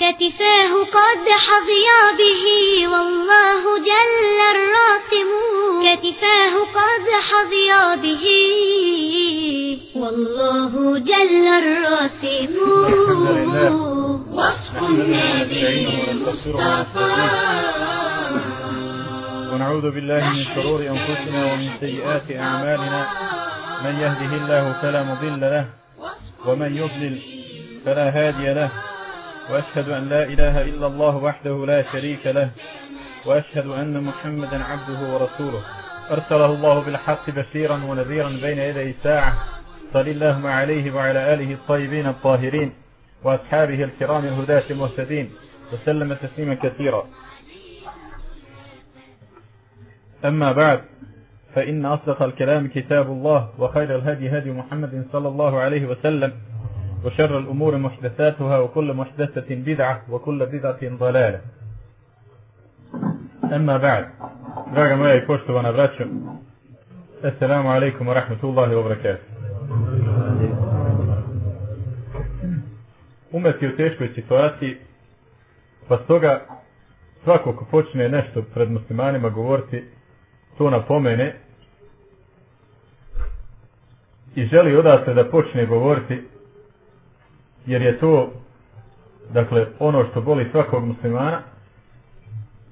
كتفاه قد حظيا به والله جل الراسم كتفاه قد حظيا به والله جل الراسم وصف النبي المصطفى. ونعوذ بالله من شرور أنفسنا ومن سيئات أعمالنا. من يهده الله فلا مضل له ومن يضلل فلا هادي له وأشهد أن لا إله إلا الله وحده لا شريك له وأشهد أن محمدا عبده ورسوله. أرسله الله بالحق بشيرا ونذيرا بين يدي الساعة صل اللهم عليه وعلى آله الطيبين الطاهرين وأصحابه الكرام الهداة المهتدين وسلم تسليما كثيرا. أما بعد فإن أصدق الكلام كتاب الله وخير الهدي هدي محمد صلى الله عليه وسلم. وشر الأمور محدثاتها وكل محدثة بدعة وكل بدعة ضلالة أما بعد draga moja i poštovana braćo Assalamu alaikum wa rahmatullahi wa barakatuh Umet je u teškoj situaciji pa stoga svako ko počne nešto pred muslimanima govoriti to napomene i želi odatle da počne govoriti jer je to dakle ono što boli svakog muslimana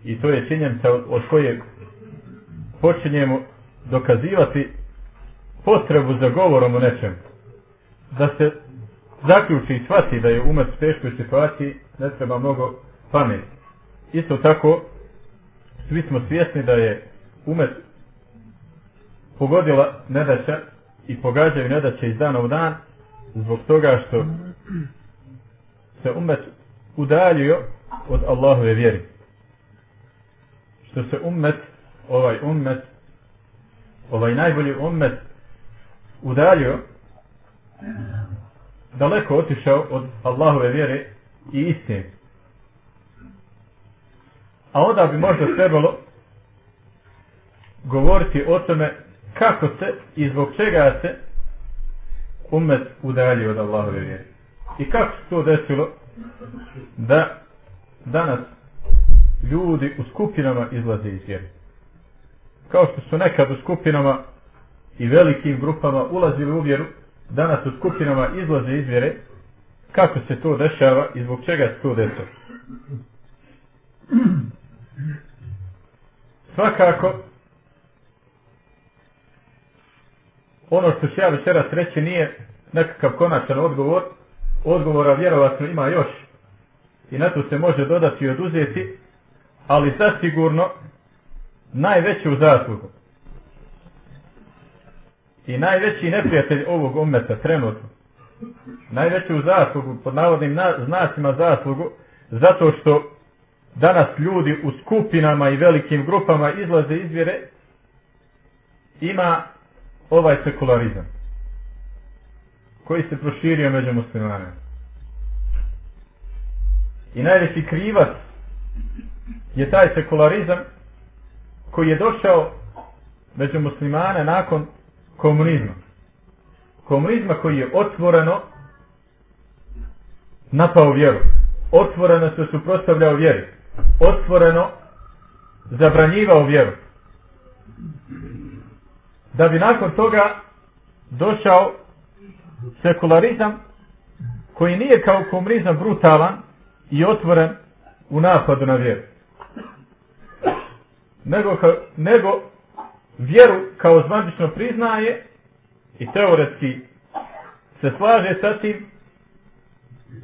i to je činjenica od koje počinjemo dokazivati potrebu za govorom o nečem. Da se zaključi i shvati da je umet u teškoj situaciji ne treba mnogo pameti. Isto tako svi smo svjesni da je umet pogodila nedaća i pogađaju nedaće iz dana u dan zbog toga što se umet udaljio od Allahove vjeri. Što se umet, ovaj umet, ovaj najbolji umet udaljio daleko otišao od Allahove vjere i istine. A onda bi možda trebalo govoriti o tome kako se i zbog čega se umet udalji od Allahove vjere. I kako se to desilo da danas ljudi u skupinama izlaze iz vjere. Kao što su nekad u skupinama i velikim grupama ulazili u vjeru, danas u skupinama izlaze iz vjere, kako se to dešava i zbog čega se to desilo. Svakako, ono što ću ja večeras reći nije nekakav konačan odgovor, odgovora vjerovatno ima još. I na to se može dodati i oduzeti, ali zasigurno najveću zaslugu. I najveći neprijatelj ovog umeta trenutno, najveću zaslugu, pod navodnim znacima zaslugu, zato što danas ljudi u skupinama i velikim grupama izlaze izvjere, ima ovaj sekularizam koji se proširio među muslimanima. I najveći krivac je taj sekularizam koji je došao među muslimane nakon komunizma. Komunizma koji je otvoreno napao vjeru. Otvoreno se suprostavljao vjeri. Otvoreno zabranjivao vjeru. Da bi nakon toga došao sekularizam koji nije kao komunizam brutalan i otvoren u napadu na vjeru. Nego, nego vjeru kao zvanično priznaje i teoretski se slaže sa tim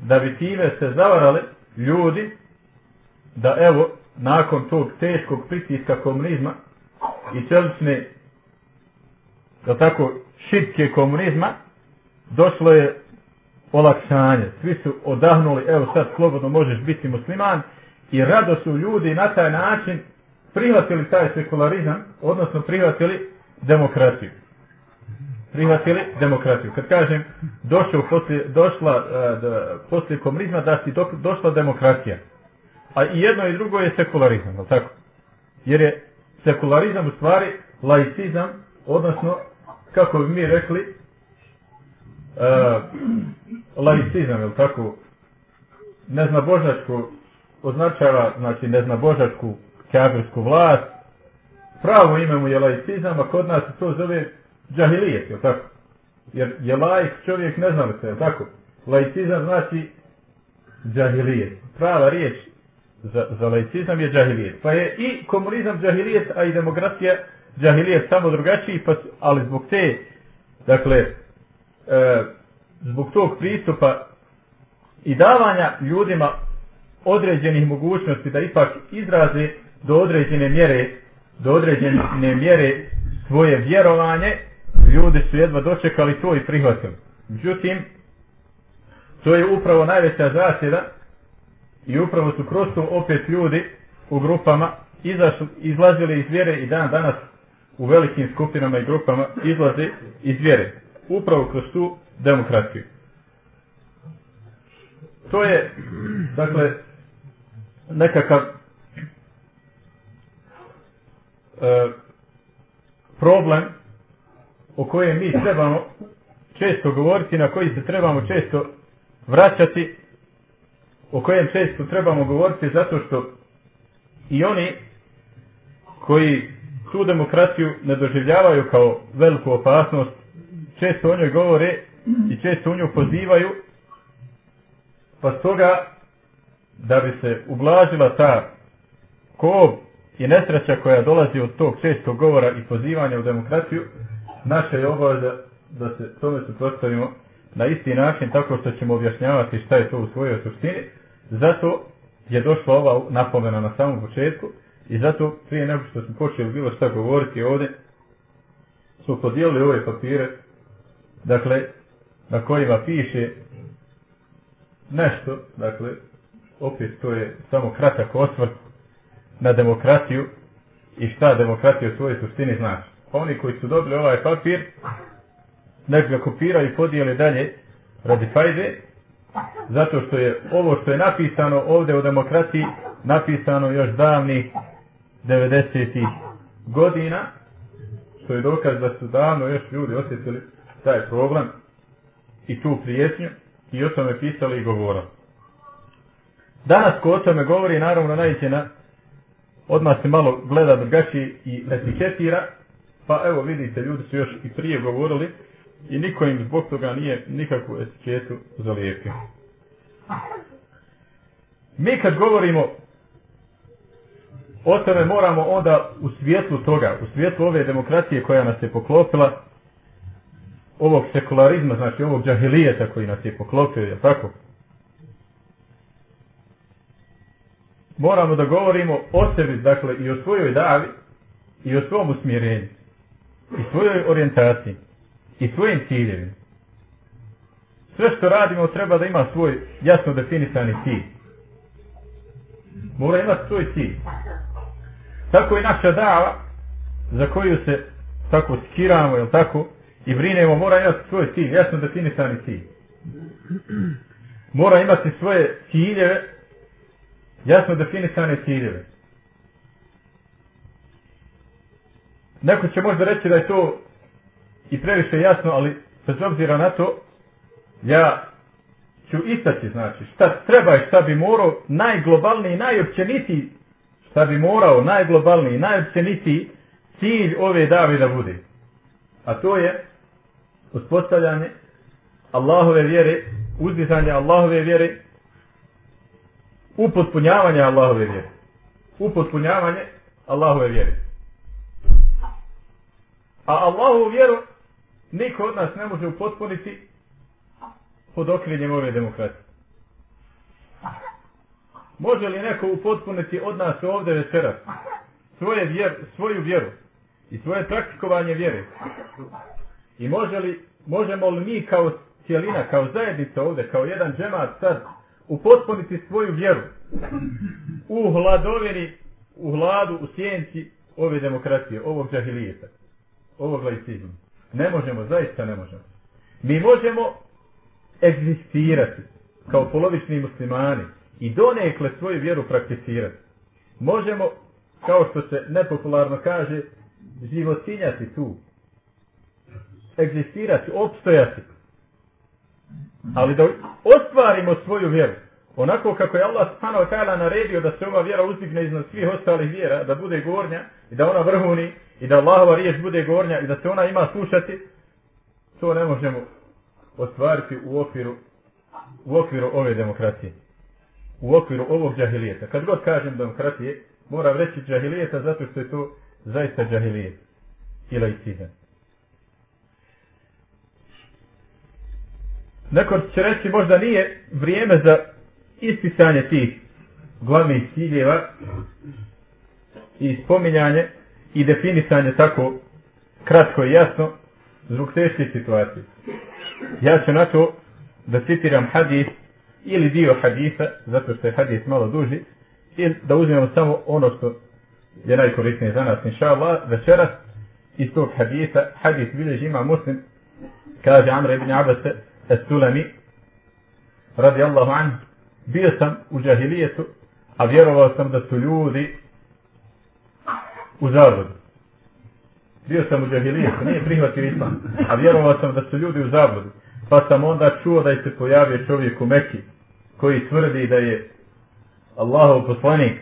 da bi time se zavarali ljudi da evo nakon tog teškog pritiska komunizma i čelične da tako šitke komunizma došlo je olakšanje. Svi su odahnuli, evo sad slobodno možeš biti musliman i rado su ljudi na taj način prihvatili taj sekularizam, odnosno prihvatili demokraciju. Prihvatili demokraciju. Kad kažem došao poslije, došla uh, poslije komunizma da si do, došla demokracija. A i jedno i drugo je sekularizam, ali tako? Jer je sekularizam u stvari laicizam, odnosno, kako bi mi rekli, uh, laicizam, je tako? Neznabožačku označava, znači neznabožačku kafirsku vlast. Pravo ime mu je laicizam, a kod nas se to zove džahilijet, je tako? Jer je laik čovjek neznalica, je tako? Laicizam znači džahilijet. Prava riječ za, za laicizam je džahilijet. Pa je i komunizam džahilijet, a i demokracija džahilijet samo drugačiji, pa, ali zbog te, dakle, e, zbog tog pristupa i davanja ljudima određenih mogućnosti da ipak izraze do određene mjere do određene mjere svoje vjerovanje ljudi su jedva dočekali to i prihvatili. Međutim to je upravo najveća zasjeda i upravo su kroz to opet ljudi u grupama izašli, izlazili iz vjere i dan danas u velikim skupinama i grupama izlaze iz vjere upravo kroz tu demokraciju. To je dakle nekakav e, problem o kojem mi trebamo često govoriti, na koji se trebamo često vraćati, o kojem često trebamo govoriti zato što i oni koji tu demokraciju ne doživljavaju kao veliku opasnost, često o njoj govore i često u nju pozivaju, pa stoga da bi se ublažila ta kov i nesreća koja dolazi od tog čestog govora i pozivanja u demokraciju, naša je obaveza da se tome suprostavimo na isti način tako što ćemo objašnjavati šta je to u svojoj suštini. Zato je došla ova napomena na samom početku i zato prije nego što smo počeli bilo šta govoriti ovdje, smo podijelili ove papire, dakle, na kojima piše nešto, dakle, opet to je samo kratak osvrt na demokratiju i šta demokratija u svojoj suštini znači. Oni koji su dobili ovaj papir, nek ga kopiraju i podijeli dalje radi fajde, zato što je ovo što je napisano ovdje u demokratiji, napisano još davnih 90. godina, što je dokaz da su davno još ljudi osjetili taj problem i tu prijetnju i o tome pisali i govorili. Danas ko o tome govori, naravno najće na odmah se malo gleda drugačije i etiketira, pa evo vidite, ljudi su još i prije govorili i niko im zbog toga nije nikakvu etiketu zalijepio. Mi kad govorimo o tome moramo onda u svijetlu toga, u svijetlu ove demokracije koja nas je poklopila, ovog sekularizma, znači ovog džahilijeta koji nas je poklopio, je tako? moramo da govorimo o sebi, dakle, i o svojoj davi, i o svom usmjerenju, i svojoj orijentaciji, i svojim ciljevima. Sve što radimo treba da ima svoj jasno definisani cilj. Mora imati svoj cilj. Tako i naša dava, za koju se tako skiramo, jel tako, i brinemo, mora imati svoj cilj, jasno definisani cilj. Mora imati svoje ciljeve jasno definisane ciljeve. Neko će možda reći da je to i previše jasno, ali bez obzira na to, ja ću istaći, znači, šta treba i šta bi morao najglobalniji, najopćenitiji, šta bi morao najglobalniji, najopćenitiji cilj ove dave da bude. A to je uspostavljanje Allahove vjere, uzdizanje Allahove vjere upotpunjavanje Allahove vjere. Upotpunjavanje Allahove vjere. A Allahovu vjeru niko od nas ne može upotpuniti pod okriljem ove demokracije. Može li neko upotpuniti od nas ovdje večeras svoje vjer, svoju vjeru i svoje praktikovanje vjere? I može li, možemo li mi kao cijelina, kao zajednica ovdje, kao jedan džemat sad upotpuniti svoju vjeru u hladovini, u hladu, u sjenci ove demokracije, ovog džahilijeta, ovog laicizma. Ne možemo, zaista ne možemo. Mi možemo egzistirati kao polovični muslimani i donekle svoju vjeru prakticirati. Možemo, kao što se nepopularno kaže, životinjati tu. Egzistirati, opstojati. Ali da ostvarimo svoju vjeru. Onako kako je Allah subhanahu wa naredio da se ova vjera uzdigne iznad svih ostalih vjera, da bude gornja i da ona vrhuni i da Allahova riječ bude gornja i da se ona ima slušati, to ne možemo ostvariti u okviru, u okviru ove demokracije. U okviru ovog džahilijeta. Kad god kažem demokratije, moram reći džahilijeta zato što je to zaista džahilijet. I laicizam. Neko će reći možda nije vrijeme za ispisanje tih glavnih ciljeva i spominjanje i definisanje tako kratko i jasno zbog teške situacije. Ja ću na to da citiram hadis ili dio hadisa, zato što je hadis malo duži, i da uzmemo samo ono što je najkorisnije za nas, inša Allah, večeras iz tog hadisa, hadis bilježi ima muslim, kaže Amr ibn Abbas Es-Sulami, radi Allahu an, bio sam u džahilijetu, a vjerovao sam da su ljudi u zabludu. Bio sam u džahilijetu, nije prihvatio islam, a vjerovao sam da su ljudi u zabludu. Pa sam onda čuo da je se pojavio čovjek u Mekki, koji tvrdi da je Allahov poslanik,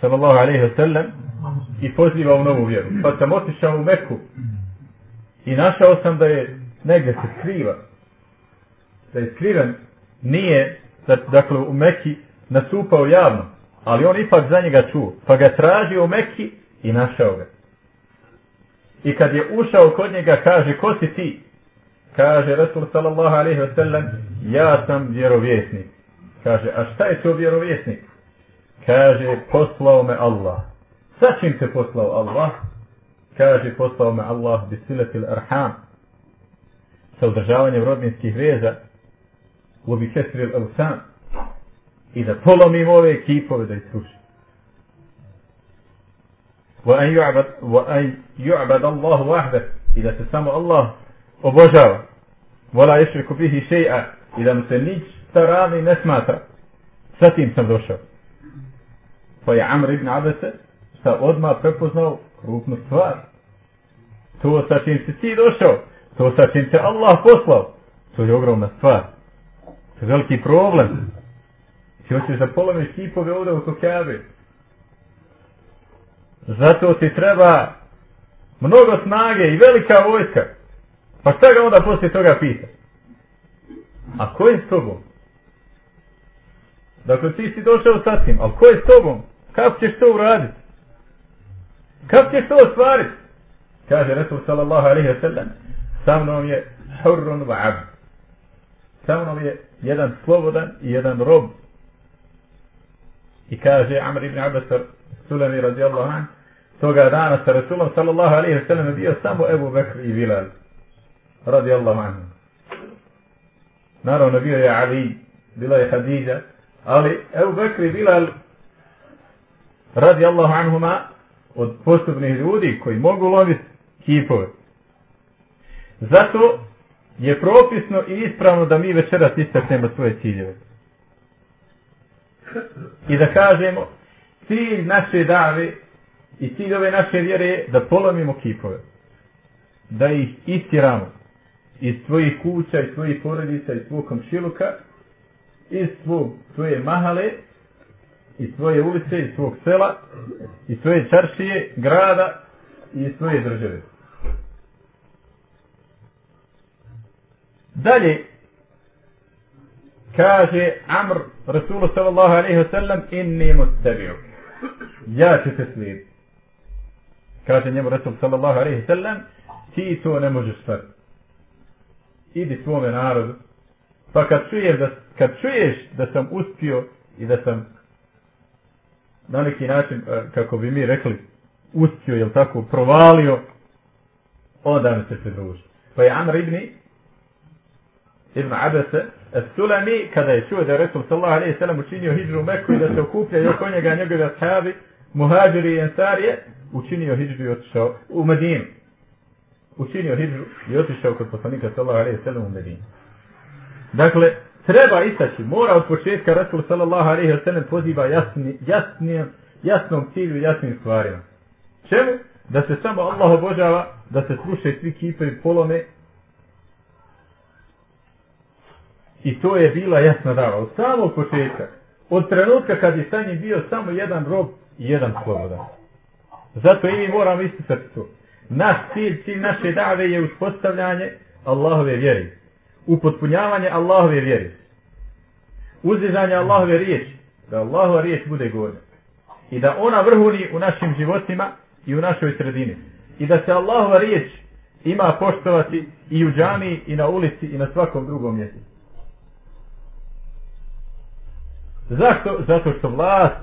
sallallahu alaihi wa sallam, i poziva u novu vjeru. Pa sam otišao u Meku i našao sam da je negdje se skriva. Da je skriven, nije, dakle u Meki nastupao javno, ali on ipak za njega čuo. Pa ga tražio u Meki i našao ga. I kad je ušao kod njega, kaže, ko si ti? Kaže Rasul sallallahu alaihi wa sallam, ja sam vjerovjesnik. Kaže, a šta je to vjerovjesnik? Kaže, poslao me Allah. Sa čim te poslao Allah? Kaže, poslao me Allah bisiletil arham. Sa održavanjem rodninskih veza. Kesril avsan. I da polomim ove kipove da ih srušim. وأن يعبد الله وحده إذا تسمى الله obožava. Vola ješriku bihi še'a i da mu se ništa ravni ne smatra. Sa tim sam došao. Pa je Amr ibn Abese šta odmah prepoznao krupnu stvar. To sa čim si ti došao, to sa čim te Allah poslao, to je ogromna stvar. Veliki problem. Ti hoćeš da polomiš kipove ovdje oko Kabe. Zato ti treba mnogo snage i velika vojska. Pa šta ga onda poslije toga pita? A ko je s tobom? Dakle, ti si došao sa tim, ali ko je s tobom? Kako ćeš to uraditi? Kako ćeš to ostvariti? Kaže Resul sallallahu alaihi wa sallam, sa mnom je hurrun wa. Sa mnom je jedan slobodan i jedan rob. I kaže Amr ibn Abbas Sulami radijallahu an, toga dana sa Rasulom sallallahu alaihi wa sallam bio samo Ebu Bekr i Bilal radijallahu anhu. Naravno bio je Ali, bila je Hadidja, ali Ebu Bekr i Bilal radijallahu anhuma od postupnih ljudi koji mogu loviti kipove. Zato je propisno i ispravno da mi večeras istaknemo svoje ciljeve. I da kažemo, cilj naše dave i cilj ove naše vjere je da polomimo kipove. Da ih istiramo iz svojih kuća, iz svojih porodica, iz svog komšiluka, iz svog, svoje mahale, iz svoje ulice, iz svog sela, iz svoje čaršije, grada i iz svoje države. Dalje, kaže Amr Rasulu sallallahu alaihi wa sallam inni mustabi'u. Ja ću te slijediti. Kaže njemu Rasul sallallahu alaihi wa sallam ti to ne možeš stvariti idi svome narodu. Pa kad čuješ da, kad čuješ da sam uspio i da sam na neki način, e, kako bi mi rekli, uspio, jel tako, provalio, onda mi se pridruži. Pa je Amr ibn Ibn Abese, Sulami, kada je čuo da je Resul sallallahu alaihi sallam učinio hijđu u Meku i da se okuplja i oko njega njegove ashabi, muhađiri i ensarije, učinio hijđu i otišao u Medinu učinio hijđu i otišao kod poslanika sallallahu alejhi ve sellem u Medinu. Dakle, treba istaći, mora od početka Rasul sallallahu alejhi ve sellem poziva jasni, jasnijem, jasnom cilju, jasnim stvarima. Čemu? Da se samo Allah obožava, da se slušaju svi kipe i polome I to je bila jasna dava. Od samog početka. Od trenutka kad je sa bio samo jedan rob i jedan slobodan. Zato i mi moramo isticati to. Naš cilj, cilj naše dave je uspostavljanje Allahove vjeri. Upotpunjavanje Allahove vjeri. Uzizanje Allahove riječi. Da Allahova riječ bude gornja. I da ona vrhuni u našim životima i u našoj sredini. I da se Allahova riječ ima poštovati i u džami i na ulici i na svakom drugom mjestu. Zašto? Zato što vlast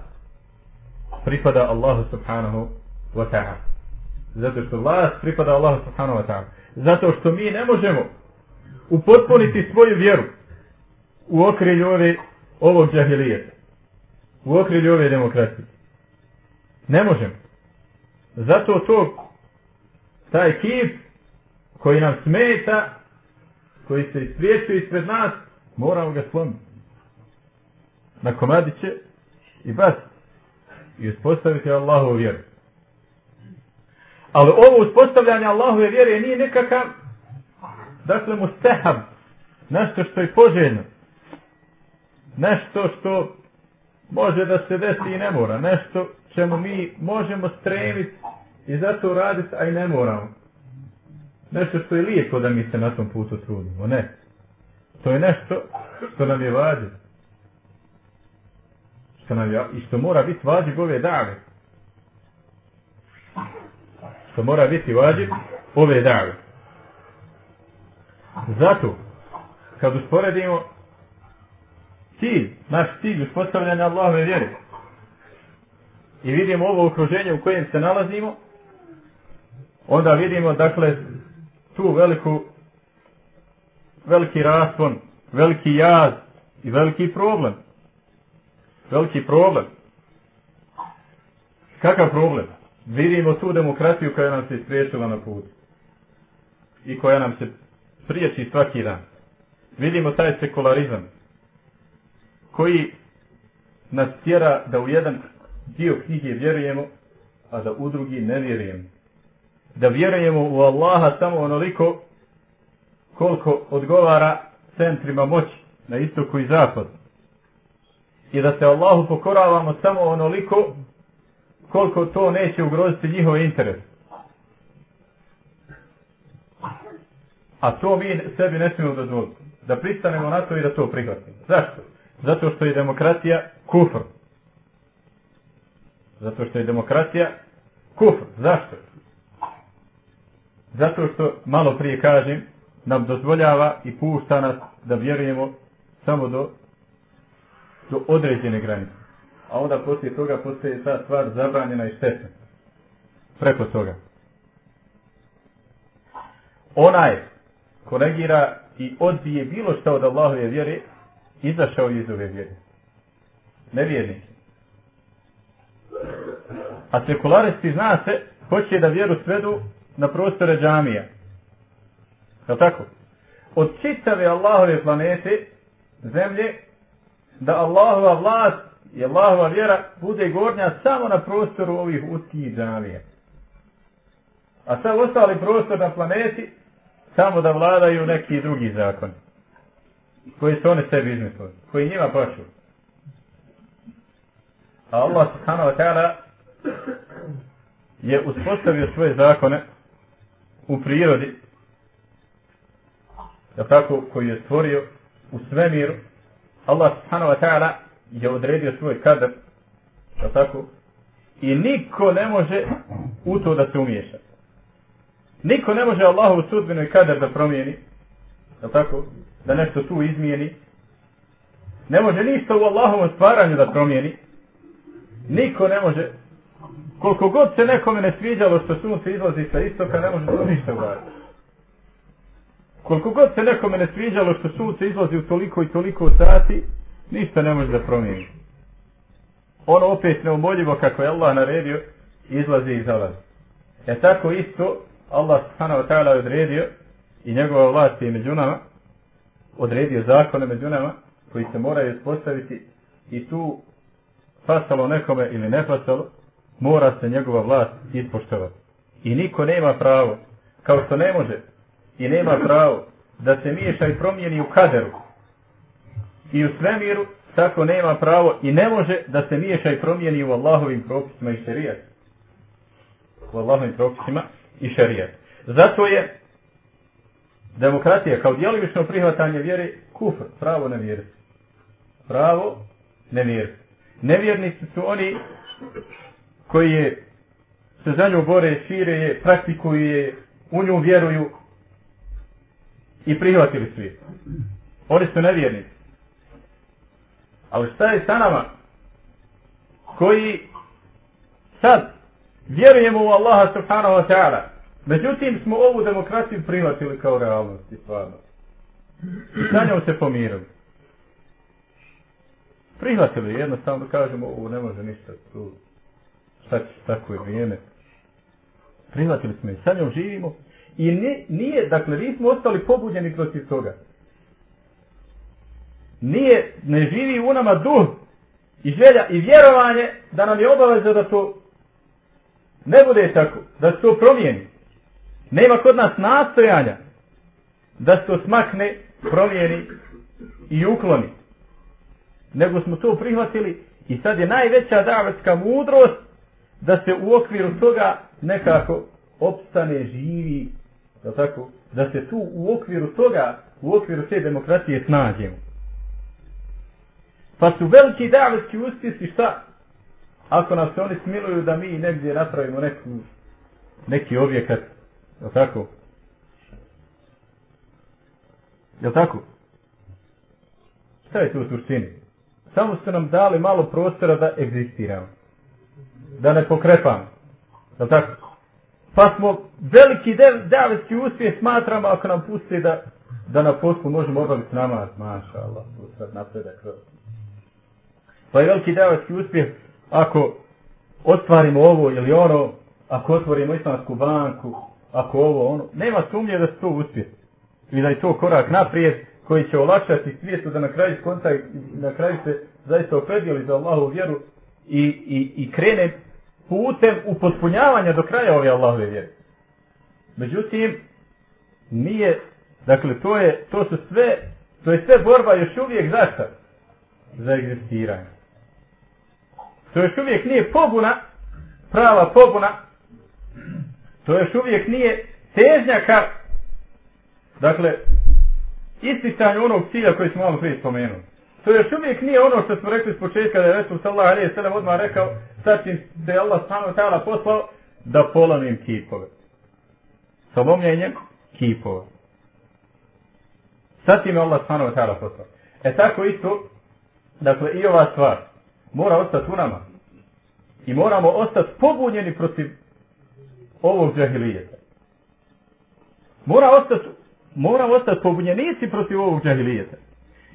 pripada Allahu subhanahu wa ta'ala. Zato što vlast pripada Allahu subhanahu wa ta'ala. Zato što mi ne možemo upotpuniti svoju vjeru u okrilju ove, ovog džahilijeta. U okrilju ove demokracije. Ne možemo. Zato to, taj kip koji nam smeta, koji se ispriječuje ispred nas, moramo ga slomiti. Na komadiće i bas. I uspostaviti Allahu vjeru. Ali ovo uspostavljanje Allahove vjere nije nekakav, dakle mu stehab, nešto što je poželjno. Nešto što može da se desi i ne mora. Nešto čemu mi možemo stremiti i zato raditi, a i ne moramo. Nešto što je lijepo da mi se na tom putu trudimo. Ne. To je nešto što nam je vađiv. Što nam je, I što mora biti vađiv ove dave. Što mora biti vađiv ove dave. Zato, kad usporedimo cilj, naš cilj uspostavljanja Allahove vjere i vidimo ovo okruženje u kojem se nalazimo, onda vidimo, dakle, tu veliku, veliki raspon, veliki jaz i veliki problem. Veliki problem. Kakav problem? Vidimo tu demokratiju koja nam se ispriječila na put. I koja nam se priječi svaki dan. Vidimo taj sekularizam koji nas tjera da u jedan dio knjige vjerujemo, a da u drugi ne vjerujemo da vjerujemo u Allaha samo onoliko koliko odgovara centrima moći na istoku i zapadu. I da se Allahu pokoravamo samo onoliko koliko to neće ugroziti njihov interes. A to mi sebi ne smijemo dozvoliti. Da pristanemo na to i da to prihvatimo. Zašto? Zato što je demokratija kufr. Zato što je demokratija kufr. Zašto? Zato što, malo prije kažem, nam dozvoljava i pušta nas da vjerujemo samo do, do određene granice. A onda poslije toga postoje ta stvar zabranjena i štetna. Preko toga. Onaj ko negira i odbije bilo što od Allahove vjere, izašao iz ove vjere. Nevjernik. A sekularisti zna se, hoće da vjeru svedu na prostore džamija. Je tako? Od čitave Allahove planete, zemlje, da Allahova vlast i Allahova vjera bude gornja samo na prostoru ovih uskih džamija. A sad ostali prostor na planeti, samo da vladaju neki drugi zakoni. Koji su one sebi izmislili. Koji njima pašu. A Allah subhanahu wa ta'ala je uspostavio svoje zakone u prirodi, da tako, koji je stvorio u svemiru, Allah subhanahu wa ta'ala je odredio svoj kadar, da tako, i niko ne može u to da se umiješa. Niko ne može Allahovu sudbinu i kadar da promijeni, da tako, da nešto tu izmijeni. Ne može ništa u Allahovom stvaranju da promijeni. Niko ne može koliko god se nekome ne sviđalo što sunce izlazi sa istoka, ne može to ništa uraditi. Koliko god se nekome ne sviđalo što sunce izlazi u toliko i toliko sati, ništa ne može da promijeni. Ono opet neumoljivo kako je Allah naredio, izlazi i zalazi. E tako isto Allah subhanahu ta'ala odredio i njegova vlast je među nama, odredio zakone među nama koji se moraju postaviti i tu pasalo nekome ili ne pasalo, mora se njegova vlast ispoštovati. I niko nema pravo, kao što ne može i nema pravo da se miješa i promijeni u kaderu. i u svemiru, tako nema pravo i ne može da se miješa i promijeni u Allahovim propisima i šerijat. U Allahovim propisima i šerijat. Zato je demokratija kao djelovično prihvatanje vjere kufr, pravo nevjerstvo. Pravo nevjerstvo. Nevjernici su oni koji je se za nju bore, šire je, praktikuju je, u nju vjeruju i prihvatili je. Oni su nevjernici. Ali šta je sa nama koji sad vjerujemo u Allaha subhanahu wa ta'ala međutim smo ovu demokraciju prihvatili kao realnost i stvarno. I sa njom se pomirili. Prihvatili jednostavno kažemo ovo ne može ništa tu šta će tako je vrijeme. Prihvatili smo i sa njom živimo i nije, dakle nismo ostali pobuđeni protiv toga nije, ne živi u nama duh i želja i vjerovanje da nam je obaveza da to ne bude tako, da se to promijeni. Nema kod nas nastojanja da se to smakne, promijeni i ukloni. Nego smo to prihvatili i sad je najveća davetska mudrost da se u okviru toga nekako opstane, živi, da, tako, da se tu u okviru toga, u okviru te demokracije snađemo. Pa su veliki davetski uspjesi šta? Ako nas oni smiluju da mi negdje napravimo neku, neki objekat, je tako? Je tako? Šta je to u suštini? Samo su nam dali malo prostora da egzistiramo. Da ne pokrepamo. Je tako? Pa smo veliki davetski uspjeh smatramo ako nam pusti da, da na poslu možemo obaviti namaz. Maša Allah, sad napredak. Pa je veliki davetski uspjeh ako ostvarimo ovo ili ono, ako otvorimo islamsku banku, ako ovo ono, nema sumnje da se to uspije. I da je to korak naprijed koji će olakšati svijetu da na kraju konta na kraju se zaista opredijeli za Allahu vjeru i, i, i krene putem upotpunjavanja do kraja ove Allahove vjere. Međutim, nije, dakle, to je, to su sve, to je sve borba još uvijek zašto? Za egzistiranje. To još uvijek nije pobuna, prava pobuna, to još uvijek nije težnja ka, dakle, isticanju onog cilja koji smo malo prije spomenuli. To još uvijek nije ono što smo rekli s početka da je Resul sallallahu alaihi sallam odmah rekao sad čim se je Allah stano ta'ala poslao da polomim kipove. Sa lomljenjem kipova. Sad tim je Allah stano ta'ala poslao. E tako isto, dakle i ova stvar mora ostati u nama. I moramo ostati pobunjeni protiv ovog džahilijeta. Mora ostati, moramo ostati pobunjenici protiv ovog džahilijeta.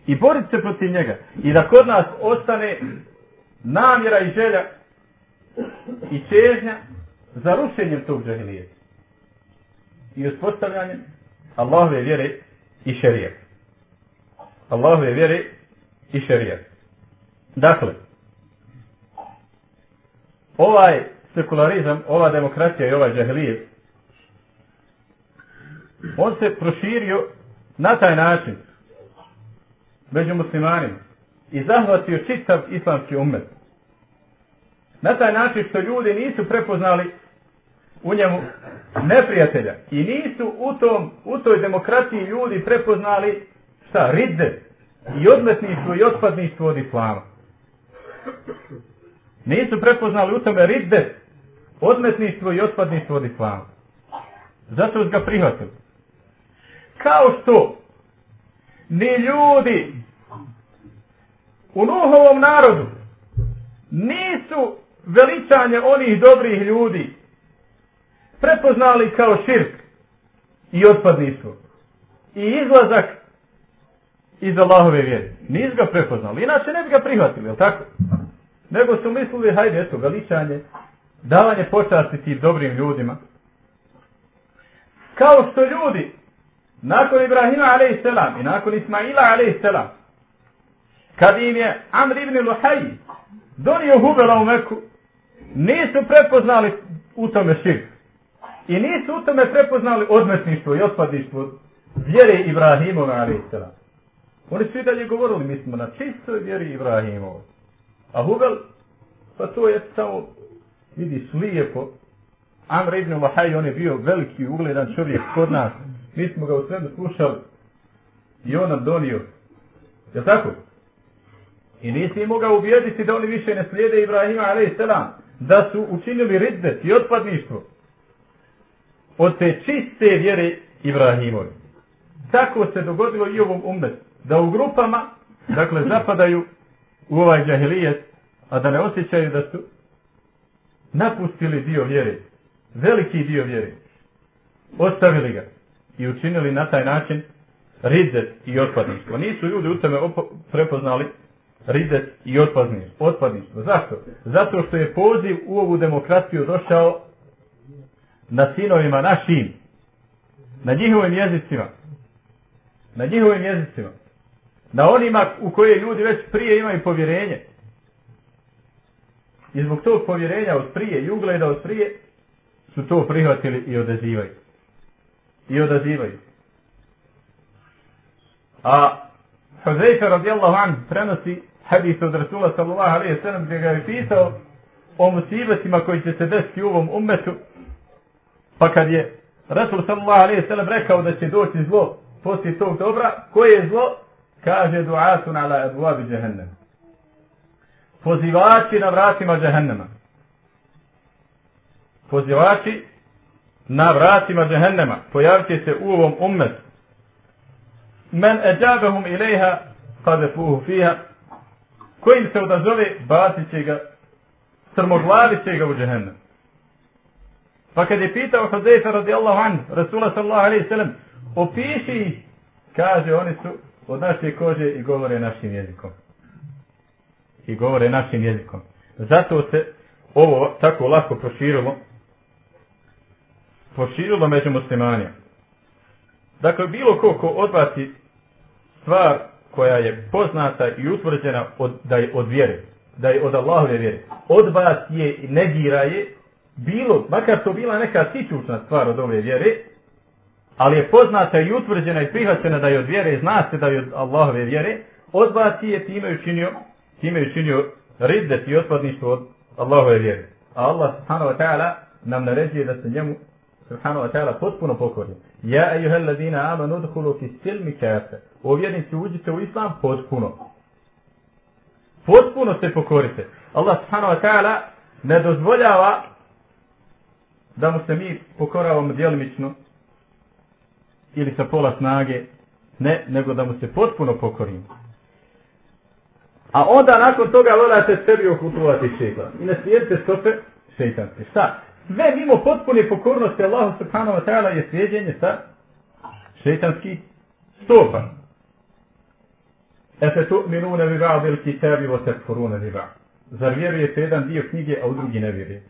I boriti se protiv njega. I da kod nas ostane namjera i želja i čežnja za rušenjem tog džahilijeta. I uspostavljanjem Allahove vjere i šerijeta. Allahove vjere i šerijeta. Dakle, ovaj sekularizam, ova demokracija i ovaj džahilijet, on se proširio na taj način među muslimanima i zahvatio čitav islamski umet. Na taj način što ljudi nisu prepoznali u njemu neprijatelja i nisu u, tom, u toj demokraciji ljudi prepoznali šta, ridze i odmetništvo i otpadništvo od islama. Nisu prepoznali u tome ridde, odmetništvo i otpadništvo od islama. Zato su ga prihvatili. Kao što ni ljudi u Nuhovom narodu nisu veličanje onih dobrih ljudi prepoznali kao širk i otpadništvo i izlazak iz Allahove vjere. Nisu ga prepoznali. Inače ne bi ga prihvatili, jel tako? nego su mislili, hajde, eto, veličanje, davanje počasti tim dobrim ljudima. Kao što ljudi, nakon Ibrahima a.s. i nakon Ismaila a.s. kad im je Amr ibn Luhaj donio Hubela u Meku, nisu prepoznali u tome širk. I nisu u tome prepoznali odmetništvo i otpadništvo vjere Ibrahimova a.s. Oni su i dalje govorili, mi smo na čistoj vjeri Ibrahimovoj. A Hubel, pa to je samo, vidiš, lijepo. Amr ibn Lahaj, on je bio veliki, ugledan čovjek kod nas. Mi smo ga u sredu slušali i on nam donio. Je tako? I nisi mogao ubijediti da oni više ne slijede Ibrahima a.s. Da su učinili riddet i otpadništvo od te čiste vjere Ibrahimovi. Tako se dogodilo i ovom umetu. Da u grupama, dakle, zapadaju u ovaj džahilijet, a da ne osjećaju da su napustili dio vjere. Veliki dio vjere. Ostavili ga i učinili na taj način ridet i otpadništvo. Nisu ljudi u tome prepoznali ridet i otpadništvo. Zašto? Zato što je poziv u ovu demokraciju došao na sinovima našim, na njihovim jezicima, na njihovim jezicima, na onima u koje ljudi već prije imaju povjerenje. I zbog tog povjerenja od prije i ugleda od prije su to prihvatili i odazivaju. I odazivaju. A Huzeyfe radijallahu an prenosi hadis od Rasula sallallahu alaihi sallam gdje ga je pisao o musibetima koji će se desiti u ovom ummetu. Pa kad je Rasul sallallahu alaihi sallam rekao da će doći zlo poslije tog dobra, koje je zlo? Kaže duatun ala adwabi jahannam. Pozivači na vratima jahannama. Pozivači na vratima jahannama. Pojavit će se u ovom ummetu. Men eđabahum ilaiha kadefuhu fiha kojim se odazove, bacit će ga, strmoglavit će ga u džehennem. Pa kad je pitao Huzefa radijallahu an, Rasula sallallahu alaihi sallam, opiši ih, kaže oni su od naše kože i govore našim jezikom. I govore našim jezikom. Zato se ovo tako lako proširilo, proširilo među muslimanima. Dakle, bilo ko ko odbaci stvar koja je poznata i utvrđena od, da je od vjere, da je od Allahove vjere, odbac je i negira je, bilo, makar to bila neka sičučna stvar od ove vjere, ali je poznata i utvrđena i prihvaćena da je od vjere, zna se da je od Allahove vjere, odbaci je time učinio, time učinio riddet i otpadništvo od Allahove vjere. A Allah subhanahu wa ta'ala nam naređuje da se njemu subhanahu wa ta'ala potpuno pokori. Ja ejuhel ladina amanu udhulu fi silmi kafe. O uđite u islam potpuno. Potpuno se pokorite. Allah subhanahu wa ta'ala ne dozvoljava da mu se mi pokoravamo djelimično ili sa pola snage, ne, nego da mu se potpuno pokorimo. A onda nakon toga volate sebi okutovati šeitan. I ne slijedite stope šeitanske. Šta? Sve mimo potpune pokornosti Allahu subhanahu wa ta'ala je slijedjenje sa šeitanskih stopa. Efe tu'minune bi ba'd il kitabi wa tekfurune bi ba'd. Zar vjerujete jedan dio knjige, a u drugi ne vjerujete?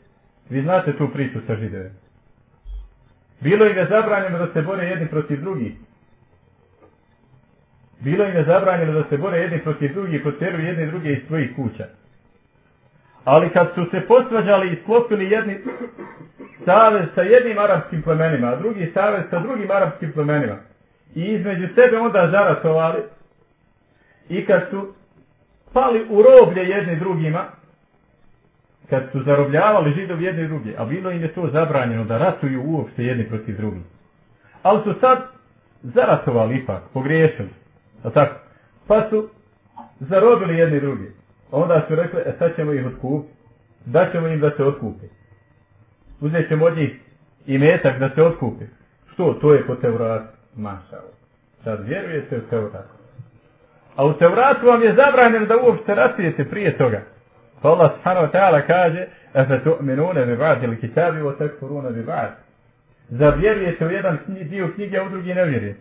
Vi znate tu priču sa židovima. Bilo im je zabranjeno da se bore jedni protiv drugih. Bilo im je zabranjeno da se bore jedni protiv drugih i potjeruju jedni druge iz svojih kuća. Ali kad su se posvađali i sklopili jedni savez sa jednim arapskim plemenima, a drugi savez sa drugim arapskim plemenima, i između sebe onda zaratovali, i kad su pali u roblje jedni drugima, kad su zarobljavali židov jedni drugi, a bilo im je to zabranjeno da ratuju uopšte jedni protiv drugih. Ali su sad zaratovali ipak, pogriješili. Tako? Pa su zarobili jedni drugi. Onda su rekli, e sad ćemo ih otkupiti. Daćemo im da se otkupi. Uzet ćemo od njih i metak da se otkupi. Što? To je po Tevratu. Maša. Sad vjerujete u Tevratu. A u Tevratu vam je zabranjeno da uopšte ratujete prije toga. Pa Allah subhanahu wa ta'ala kaže Efe tu'minune bi ba'd ili kitabi o bi ba'd. Zar vjerujete u jedan dio knjige, a u drugi ne vjerujete?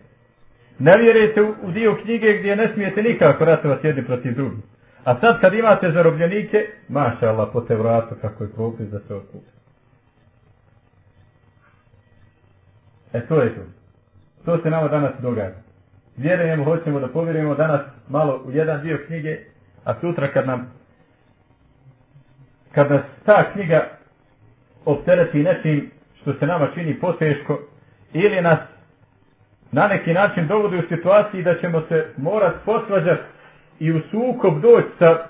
Ne vjerujete u dio knjige gdje ne smijete nikako ratovati jedni protiv drugih. A sad kad imate zarobljenike, maša Allah, po te vratu kako je propis da se otkupi. E to je to. To se nama danas događa. Vjerujemo, hoćemo da povjerujemo danas malo u jedan dio knjige, a sutra kad nam kad nas ta knjiga optereti nečim što se nama čini poteško, ili nas na neki način dovodi u situaciji da ćemo se morat posvađati i u sukob doći sa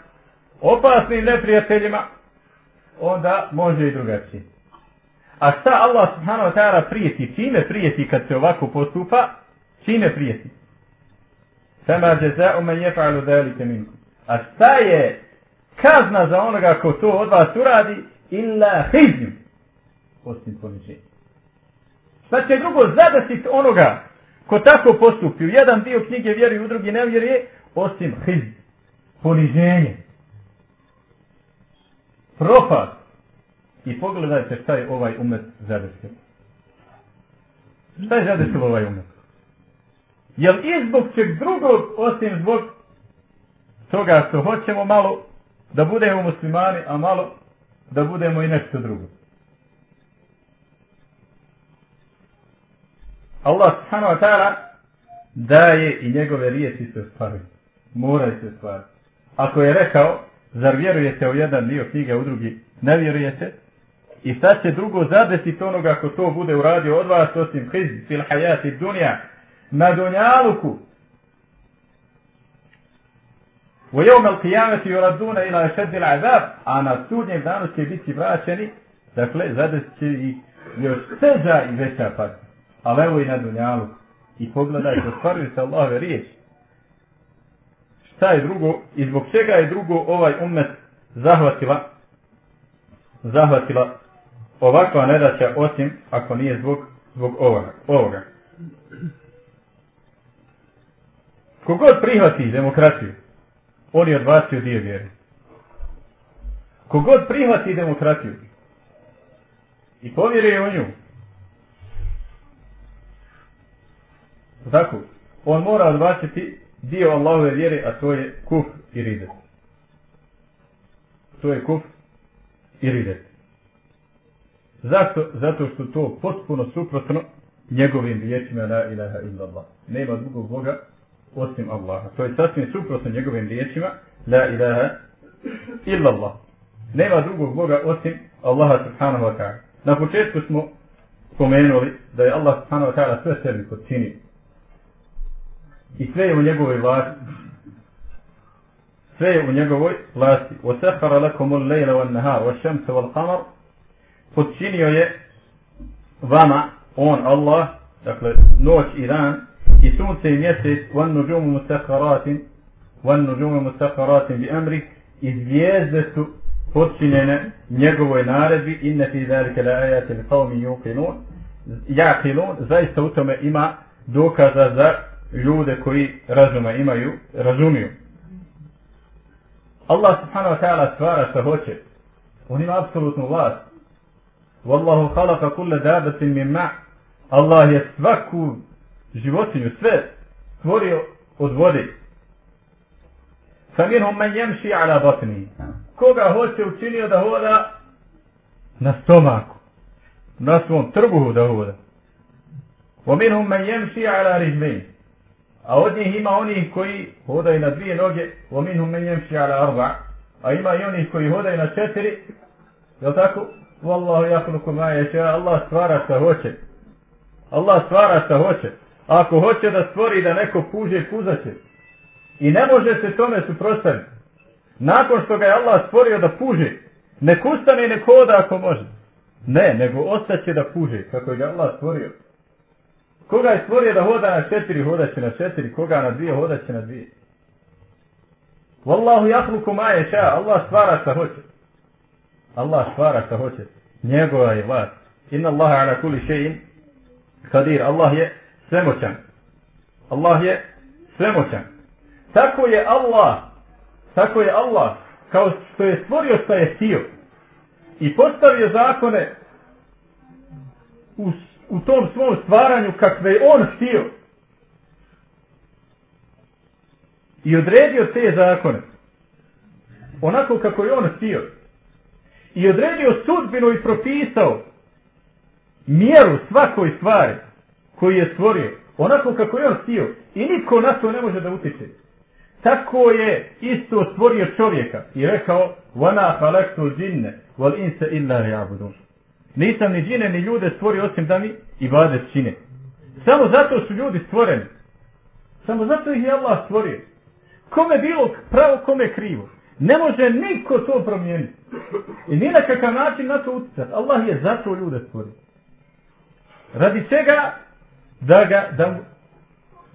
opasnim neprijateljima, onda može i drugačije. A šta Allah subhanahu wa ta'ala prijeti? Čime prijeti kad se ovako postupa? Čime prijeti? Fema minkum. A šta je kazna za onoga ko to od vas uradi? Illa hizim. Osim poniženja. Šta će drugo zadesiti onoga ko tako postupi? U jedan dio knjige vjeruje, u drugi ne vjeruje, osim hiz. Poniženje. Propast. I pogledajte šta je ovaj umet zadesio. Šta je zadesio ovaj umet? Jel i zbog čeg drugog, osim zbog toga što hoćemo malo da budemo muslimani, a malo da budemo i nešto drugo. Allah subhanahu wa ta'ala daje i njegove riječi se stvari. Moraju se stvari. Ako je rekao, zar vjerujete u jedan dio knjige, u drugi ne vjerujete, i sad će drugo zadesiti onoga ako to bude uradio od vas, osim hiz, fil hajati dunja, na dunjaluku. U jevme al qiyameti yuraduna ila šedil azab, a na sudnjem danu će biti vraćeni, dakle, zadesit će i još teža i veća patnja. Ali evo i na dunjaluku. I pogledajte, ostvaruju se Allahove riječi. Šta je drugo i zbog čega je drugo ovaj umet zahvatila zahvatila ovakva nedaća osim ako nije zbog, zbog ovoga. ovoga. Kogod prihvati demokratiju, on je odbacio dio vjere. Kogod prihvati demokratiju i povjeruje u nju, tako, on mora odbaciti dio Allahove vjere, a to je kuf i ridet. To je kuf i ridet. Zašto? Zato što to potpuno suprotno njegovim riječima la ilaha illallah. Nema drugog Boga osim Allaha. To je sasvim suprotno njegovim riječima la ilaha illallah. Nema drugog Boga osim Allaha subhanahu wa ta'ala. Na početku smo spomenuli da je Allah subhanahu wa ta'ala sve sebi podčinio. I sve je u njegovoj vlasti. Sve je u njegovoj vlasti. وَسَحَرَ لَكُمُ اللَّيْلَ وَالنَّهَارُ وَالشَّمْسَ وَالْقَمَرُ Podčinio je vama, on Allah, dakle noć i dan, كيسون سين والنجوم مسخرات والنجوم مسخرات بأمره إذ يزدت فتشننا نيقو ناربي إن في ذلك لآيات لقوم يوقنون يعقلون. زي سوتما إما دوكا زازا لودة كوي رزوما إما يو رزوميو الله سبحانه وتعالى سفارة سهوشة ونما أبسلوت نواس. والله خلق كل دابة من مع الله يسفكو životinju, sve stvorio od vode. Faminhum man yamshi ala batni. Koga hoće učinio da hoda na stomaku. Na svom trbuhu da hoda. Wa minhum man yamshi ala rijlayn. A od njih ima onih koji hodaju na dvije noge, minhum man yamshi ala arba. A ima i onih koji hodaju na četiri. Je tako? Wallahu yakhluqu ma yasha. Allah stvara šta hoće. Allah stvara šta hoće. Ako hoće da stvori da neko puže, puzaće. I ne može se tome suprostaviti. Nakon što ga je Allah stvorio da puže, nek ustane i nek ako može. Ne, nego ostaće da puže, kako je ga Allah stvorio. Koga je stvorio da hoda na četiri, hodaće na četiri. Koga na dvije, hodaće na dvije. Wallahu jahluku ma ša, Allah stvara šta hoće. Allah stvara šta hoće. Njegova je vlast. Inna Allaha ala kuli še'in kadir. Allah je svemoćan. Allah je svemoćan. Tako je Allah, tako je Allah, kao što je stvorio šta je htio i postavio zakone u, u tom svom stvaranju kakve je on htio i odredio te zakone onako kako je on htio i odredio sudbinu i propisao mjeru svakoj stvari koji je stvorio, onako kako je on htio, i niko na to ne može da utiče. Tako je isto stvorio čovjeka i rekao, وَنَا خَلَكْتُ الْجِنَّ وَالْإِنْسَ إِلَّا يَعْبُدُونَ Nisam ni džine ni ljude stvorio osim da mi i vade čine. Samo zato su ljudi stvoreni. Samo zato ih je Allah stvorio. Kome bilo pravo, kome krivo. Ne može niko to promijeniti. I ni na kakav način na to utjecati. Allah je zato ljude stvorio. Radi čega da, ga, da, mu,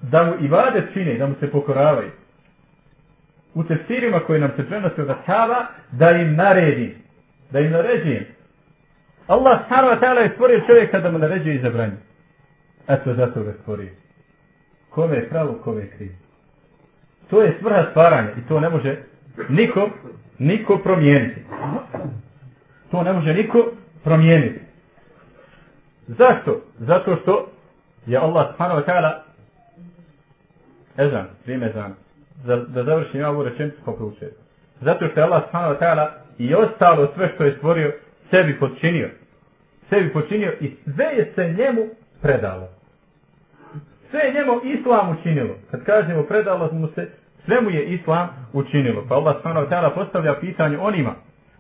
da mu i vade čine, da mu se pokoravaju. U tefsirima koji nam se prenose od Ashaba, da im naredi. Da im naređujem. Allah subhanahu wa ta'ala je stvorio čovjeka da mu naređuje i zabranje. Eto zato ga stvorio. Kome je pravo, kome je krivo. To je svrha stvaranja i to ne može niko, niko promijeniti. To ne može niko promijeniti. Zašto? Zato što je Allah subhanahu wa ta'ala ezan, vrijeme ezan, da, završim ja ovu rečenicu pa proučujem. Zato što je Allah subhanahu wa ta'ala i ostalo sve što je stvorio sebi počinio. Sebi počinio i sve je se njemu predalo. Sve je njemu islam učinilo. Kad kažemo predalo mu se, sve mu je islam učinilo. Pa Allah subhanahu wa ta'ala postavlja pitanje onima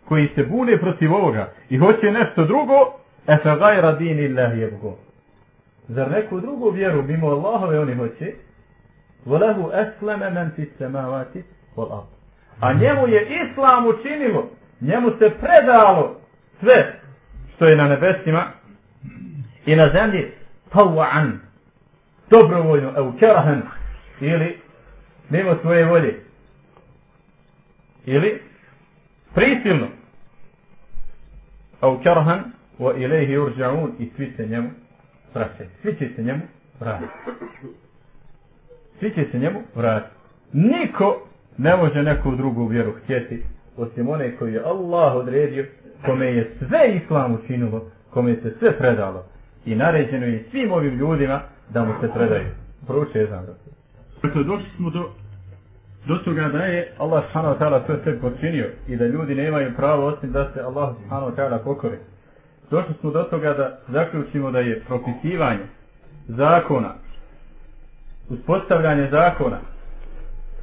koji se bune protiv ovoga i hoće nešto drugo, e fa gajra din illahi jebgo. Zar neku drugu vjeru mimo Allahove oni hoće? Volehu esleme men fi samavati wal. A njemu je islam učinilo, njemu se predalo sve što je na nebesima i na zemlji. Tawa'an. Dobrovoljno evo kerahan ili mimo svoje volje. Ili prisilno. Evo kerahan wa ilaihi urđa'un i svi se njemu vraćaju. Svi će se njemu vratiti. Svi će se njemu vratiti. Niko ne može neku drugu vjeru htjeti osim one koji je Allah odredio kome je sve islam učinilo, kome se sve predalo i naređeno je svim ovim ljudima da mu se predaju. Prouče je znam Dakle, došli smo do, do toga da je Allah subhanahu wa ta'ala sve sve počinio i da ljudi nemaju pravo osim da se Allah subhanahu wa ta'ala pokori. Došli smo do toga da zaključimo da je propisivanje zakona, uspostavljanje zakona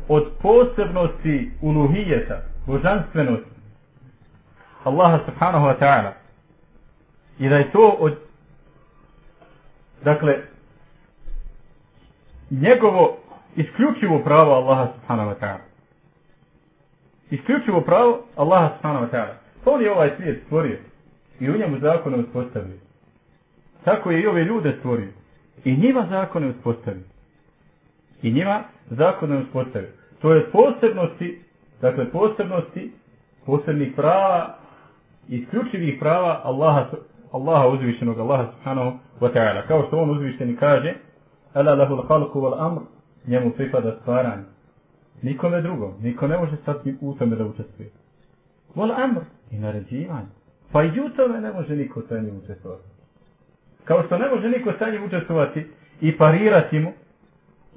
od posebnosti uluhijeta, božanstvenosti Allaha subhanahu wa ta'ala i da je to od dakle njegovo isključivo pravo Allaha subhanahu wa ta'ala. Isključivo pravo Allaha subhanahu wa ta'ala. On je ovaj svijet stvorio i u njemu zakone uspostavio tako je i ove ljude stvorio i njima zakone uspostavio i njima zakone uspostavio to je posebnosti dakle posebnosti posebnih prava isključivih prava Allaha, Allaha uzvišenog, Allaha subhanahu wa ta'ala. Kao što on uzvišeni kaže, Ala lahu l'halku wal amr, njemu pripada stvaranje. Nikome drugom, niko ne može stati u tome da učestvuje. Wal amr, i naređivanje. Pa i u tome ne može niko sa njim učestvovati. Kao što ne može niko sa njim učestvovati i parirati mu,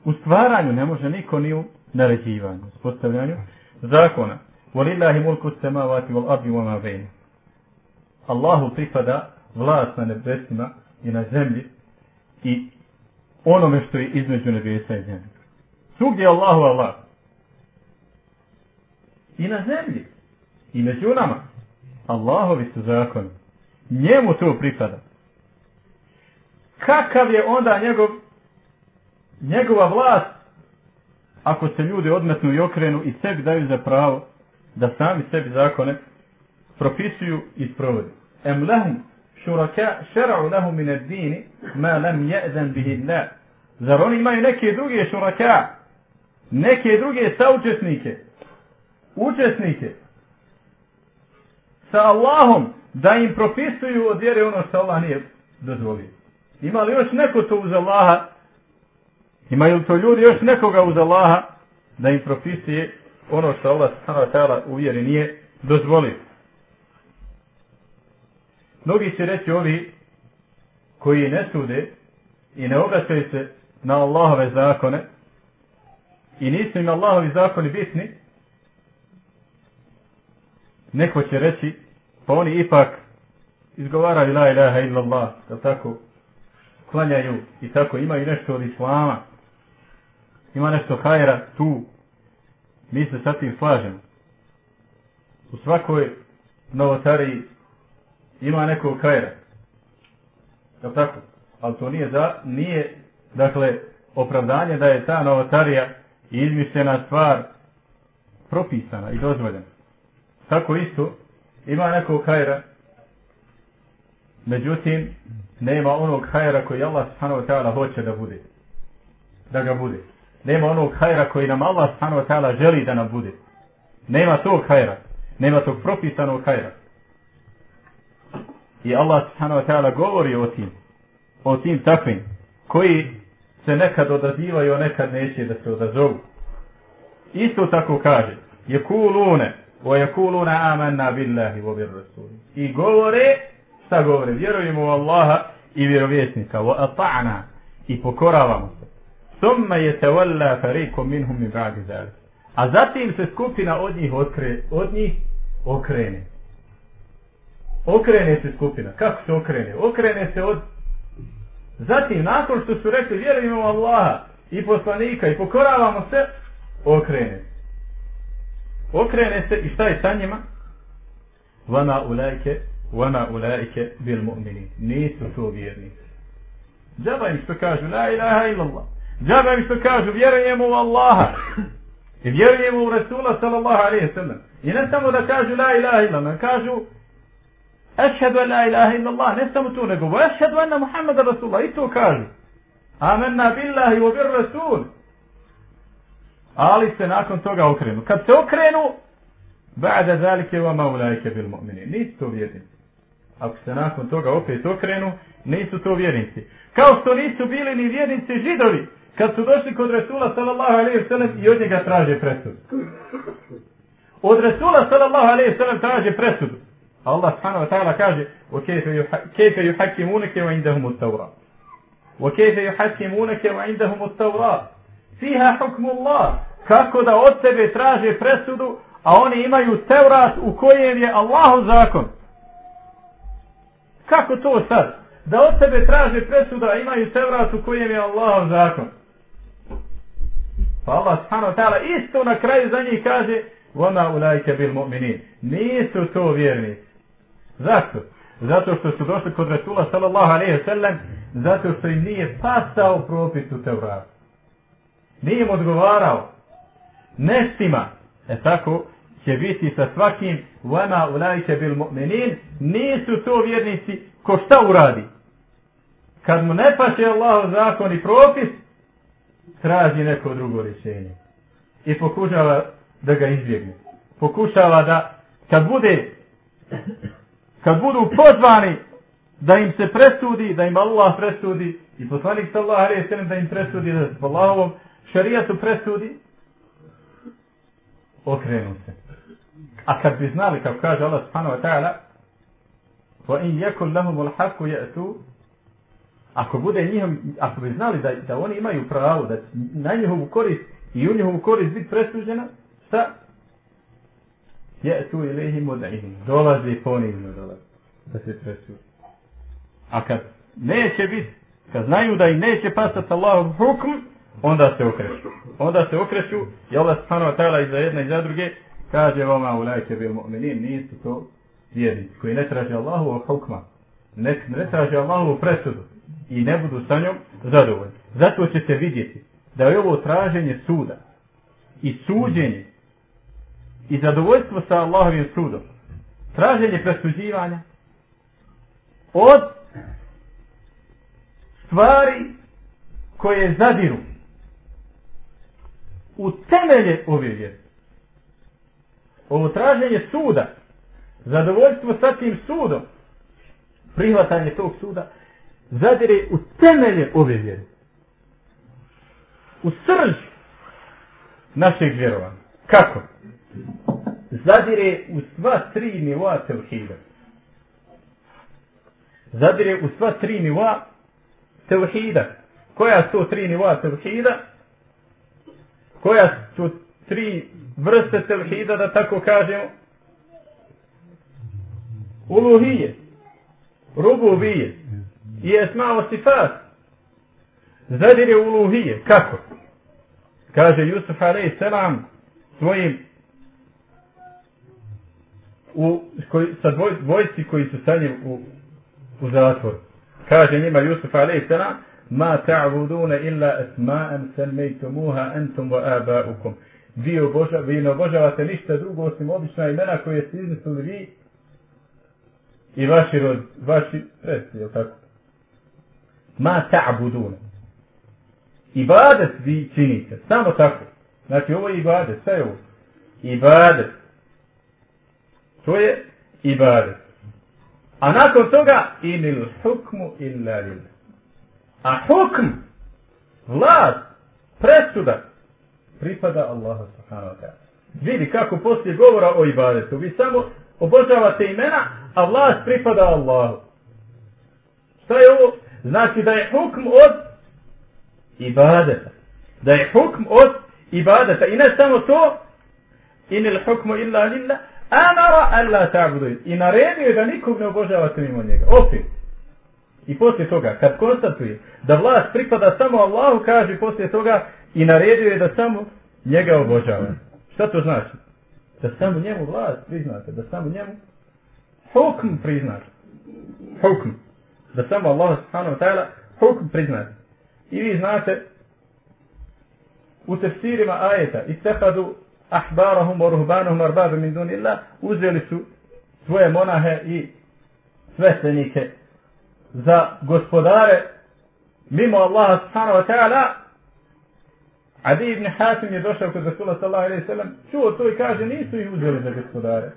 u stvaranju ne može niko ni u naređivanju, postavljanju zakona. Walillahi mulku samavati wal ardi wa ma bainahuma. Allahu pripada vlast na nebesima i na zemlji i onome što je između nebesa i zemlje. Svugdje je Allahu Allah. I na zemlji. I među nama. Allahovi su zakoni. Njemu to pripada. Kakav je onda njegov njegova vlast ako se ljudi odmetnu i okrenu i sebi daju za pravo da sami sebi zakone propisuju i sprovode. Em lahum šuraka šera'u lahum min ad-din ma lam ya'zan bihi Allah. Zar oni imaju neke druge šuraka, neke druge saučesnike, učesnike sa Allahom da im propisuju od vjere ono što Allah nije dozvolio. Ima li još neko to uz Allaha? Imaju to ljudi još nekoga uz Allaha da im propisuje ono što Allah s.a. u vjeri nije dozvolio. Mnogi će reći ovi koji ne sude i ne obraćaju se na Allahove zakone i nisu im Allahovi zakoni bitni, neko će reći, pa oni ipak izgovaraju la ilaha illallah, da tako klanjaju i tako imaju nešto od islama, ima nešto hajra tu, mi se sa tim slažemo. U svakoj novotariji ima nekog hajra. Je tako? Ali to nije, za, nije dakle, opravdanje da je ta novotarija izmišljena stvar propisana i dozvoljena. Tako isto, ima nekog hajra, međutim, nema onog hajra koji Allah subhanahu wa ta'ala hoće da bude. Da ga bude. Nema onog hajra koji nam Allah subhanahu wa ta'ala želi da nam bude. Nema tog hajra. Nema tog propisanog hajra. I Allah subhanahu wa ta'ala govori o tim. O tim takvim. Koji se nekad odazivaju, a nekad neće da se odazovu. Isto tako kaže. Je kulune. Billahi wa bir rasuli. I govore, šta govore? Vjerujemo u Allaha i vjerovjesnika. Ata'na. I pokoravamo se. Je tawalla farikum minhum mi ba'di zalik. A zatim se skupina od njih, otkre, od njih okrene. Okrene se skupina. Kako se okrene? Okrene se od... Zatim, nakon što su rekli vjerujemo u Allaha i poslanika i pokoravamo se, okrene. Okrene se i šta je sa njima? Vama ulajke, vama ulajke bil mu'mini. Nisu to vjernici. Džaba im što kažu, la ilaha illallah. Džaba im što kažu, vjerujemo u Allaha. I vjerujemo u Rasula sallallahu alaihi sallam. I ne samo da kažu la ilaha illallah, kažu Ešhedu la ilaha illallah, ne samo to nego, ešhedu anna Muhammeda Rasulullah, i to kažu. Amenna billahi wa bir Rasul. Ali se nakon toga okrenu. Kad se okrenu, ba'da zalike wa maulajke bil mu'mini. Nisu to vjernici. Ako se nakon toga opet okrenu, nisu to vjernici. Kao što nisu bili ni vjernici židovi, kad su došli kod Resula sallallahu alaihi sallam i od njega traže presudu. Od Resula sallallahu alaihi sallam traže presudu. Allah subhanahu wa ta'ala kaže كيف يحكمونك وعندهم التوراة وكيف يحكمونك وعندهم التوراة فيها حكم الله kako da od tebe traže presudu a oni imaju Teurat u kojem je Allahu zakon kako to sad da od tebe traže presuda a imaju Teurat u kojem je Allahu zakon Pa Allah subhanahu ta'ala isto na kraju za njih kaže ulajke bil mu'minin. Nisu to vjernici. Zašto? Zato što su došli kod Rasula sallallahu alaihi sallam zato što im nije pasao propis u Tevratu. Nije im odgovarao. Nestima. E tako će biti sa svakim vama ulajke bil mu'minin. Nisu to vjernici ko šta uradi. Kad mu ne paše Allahu zakon i propis, traži neko drugo rješenje. I pokušava da ga izbjegne. Pokušava da, kad bude, kad budu pozvani da im se presudi, da im Allah presudi, i poslanik sallallahu sallam da im presudi, da Allahovom šarijatu presudi, okrenu se. A kad bi znali, kako kaže Allah subhanahu wa ta'ala, وَإِنْ يَكُنْ لَهُمُ الْحَقُّ يَأْتُوا ako bude njihov, ako bi znali da, da oni imaju pravo da na njihovu korist i u njihovu korist biti presuđena, šta? Je tu ili ih modahim. Dolazi ponivno dolazi. Da se presuđe. A kad neće biti, kad znaju da i neće pasati Allahov hukm, onda se okreću. Onda se okreću i Allah subhanahu wa ta'ala i za jedna i za druge kaže vama u lajke bil mu'minin, nisu to vjernici koji ne traže Allahu hukma. Ne, ne traže Allahu presudu i ne budu sa njom zadovoljni. Zato ćete vidjeti da je ovo traženje suda i suđenje i zadovoljstvo sa Allahovim sudom, traženje presuđivanja od stvari koje zadiru u temelje ove vjere. Ovo traženje suda, zadovoljstvo sa tim sudom, prihvatanje tog suda, zadire u temelje ove vjere. U srž našeg vjerovanja. Kako? Zadire u sva tri nivoa tevhida. Zadire u sva tri nivoa tevhida. Koja su tri nivoa tevhida? Koja su tri vrste tevhida, da tako kažemo? Uluhije. Rububije i esma o sifat. Zadire u uluhije. Kako? Kaže Jusuf selam svojim u, koji, sa dvoj, dvojci koji su sa njim u, u zatvoru. Kaže njima Jusuf alaih ta'buduna illa asma'an sammaytumuha antum wa aba'ukum. Vi, oboža, vi ne obožavate ništa drugo osim obična imena koje ste izmislili vi i vaši rod, vaši presti, je tako? Ma ta'buduna. Ibadet vi činite, samo tako. Znači ovo je ibadet, šta je ovo? Ibadet. To je ibadet. A nakon toga inil hukmu illa lillah. A hukm, vlad, presuda, pripada Allahu subhanahu wa ta'ala. Vidi kako poslije govora o ibadetu. Vi samo obožavate imena, a vlast pripada Allahu. Šta je ovo? Znači da je hukm od ibadeta. Da je hukm od ibadeta. I ne samo to, inil hukmu illa lillah, amara alla ta'budu. I naredio je da nikog ne obožavate mimo njega. Opet. I poslije toga, kad konstatuje da vlast pripada samo Allahu, kaže poslije toga i naredio je da samo njega obožava. Šta to znači? Da samo njemu vlast priznate, da samo njemu hukm priznate. Hukm. Da samo Allah subhanahu wa ta'ala hukm priznate. I vi znate u tefsirima ajeta istefadu ahbarahum wa ruhbanahum arbabe min dun illa uzeli su svoje monahe i svetenike za gospodare mimo Allaha subhanahu wa ta'ala Adi ibn Hasim je došao kod Rasula sallallahu alaihi sallam čuo to i kaže nisu ih uzeli za gospodare.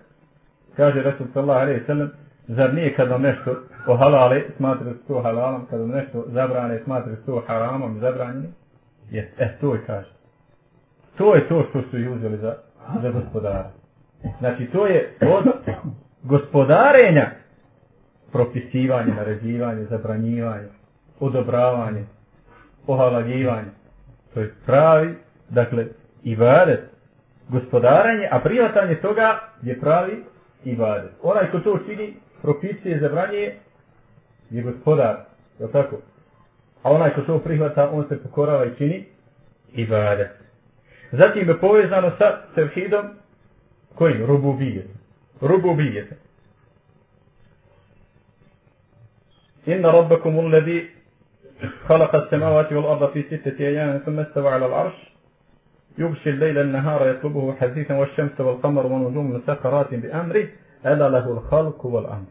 Kaže Rasul sallallahu alaihi sallam zar nije kad vam nešto ohalale smatrate to halalom kad vam nešto zabrane smatrate to haramom zabranjeni je, e to je kaže. To je to što su ih uzeli za, za gospodare. Znači to je od gospodarenja propisivanje, naređivanje, zabranjivanje, odobravanje, ohalaljivanje. To je pravi, dakle, ibadet, gospodaranje, a privatanje toga je pravi ibadet. Onaj ko to čini, propisuje, zabranjuje, je gospodar, je tako? A onaj ko to prihvata, on se pokorava i čini ibadet. Zatim je povezano sa tevhidom, kojim? Rububijet. Rububijet. إن ربكم الذي خلق السماوات والأرض في ستة أيام ثم استوى على العرش يغشي الليل النهار يطلبه حثيثا والشمس والقمر والنجوم مسخرات بأمره ألا له الخلق والأمر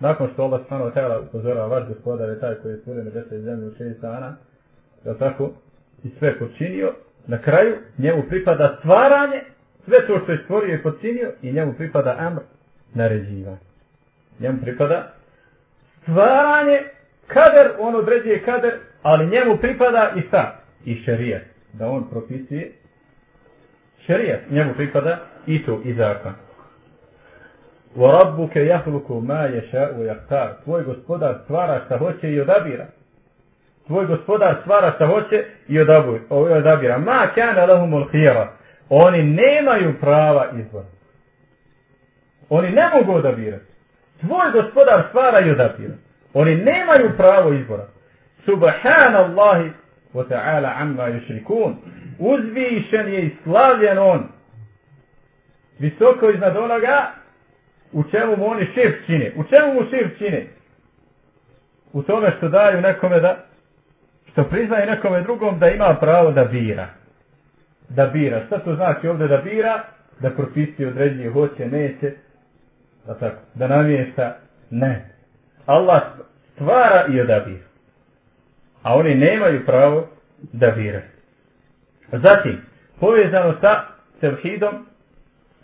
Nakon što Allah subhanahu wa ta'ala upozorava vaš gospodar je taj koji je stvorio nebesa i zemlju u šest dana, je tako, i sve počinio, na kraju njemu pripada stvaranje, sve to što je stvorio i počinio, i njemu pripada amr, naređivanje. Njemu pripada stvaranje, kader, on određuje kader, ali njemu pripada i šta? I šerijat. Da on propisuje šerijat. Njemu pripada i to, i zakon. وَرَبُّكَ يَحْلُكُ مَا يَشَاءُ وَيَحْتَارُ Tvoj gospodar stvara šta hoće i odabira. Tvoj gospodar stvara šta hoće i odabira. Ma kana lahumul khira. Oni nemaju prava izbora. Oni ne mogu odabirati. Tvoj gospodar stvara i odabira. Oni nemaju pravo izbora. Subhanallahi wa ta'ala amma yushrikun. Uzvišen je i slavljen on. Visoko iznad onoga u čemu mu oni širk čine. U čemu mu širk čine? U tome što daju nekome da što priznaje nekome drugom da ima pravo da bira. Da bira. Šta to znači ovdje da bira? Da propisuje, određuje, hoće, neće, da tako, da namješta, ne. Allah stvara i odabira. A oni nemaju pravo da biraju. Zatim, povezano sa tevhidom,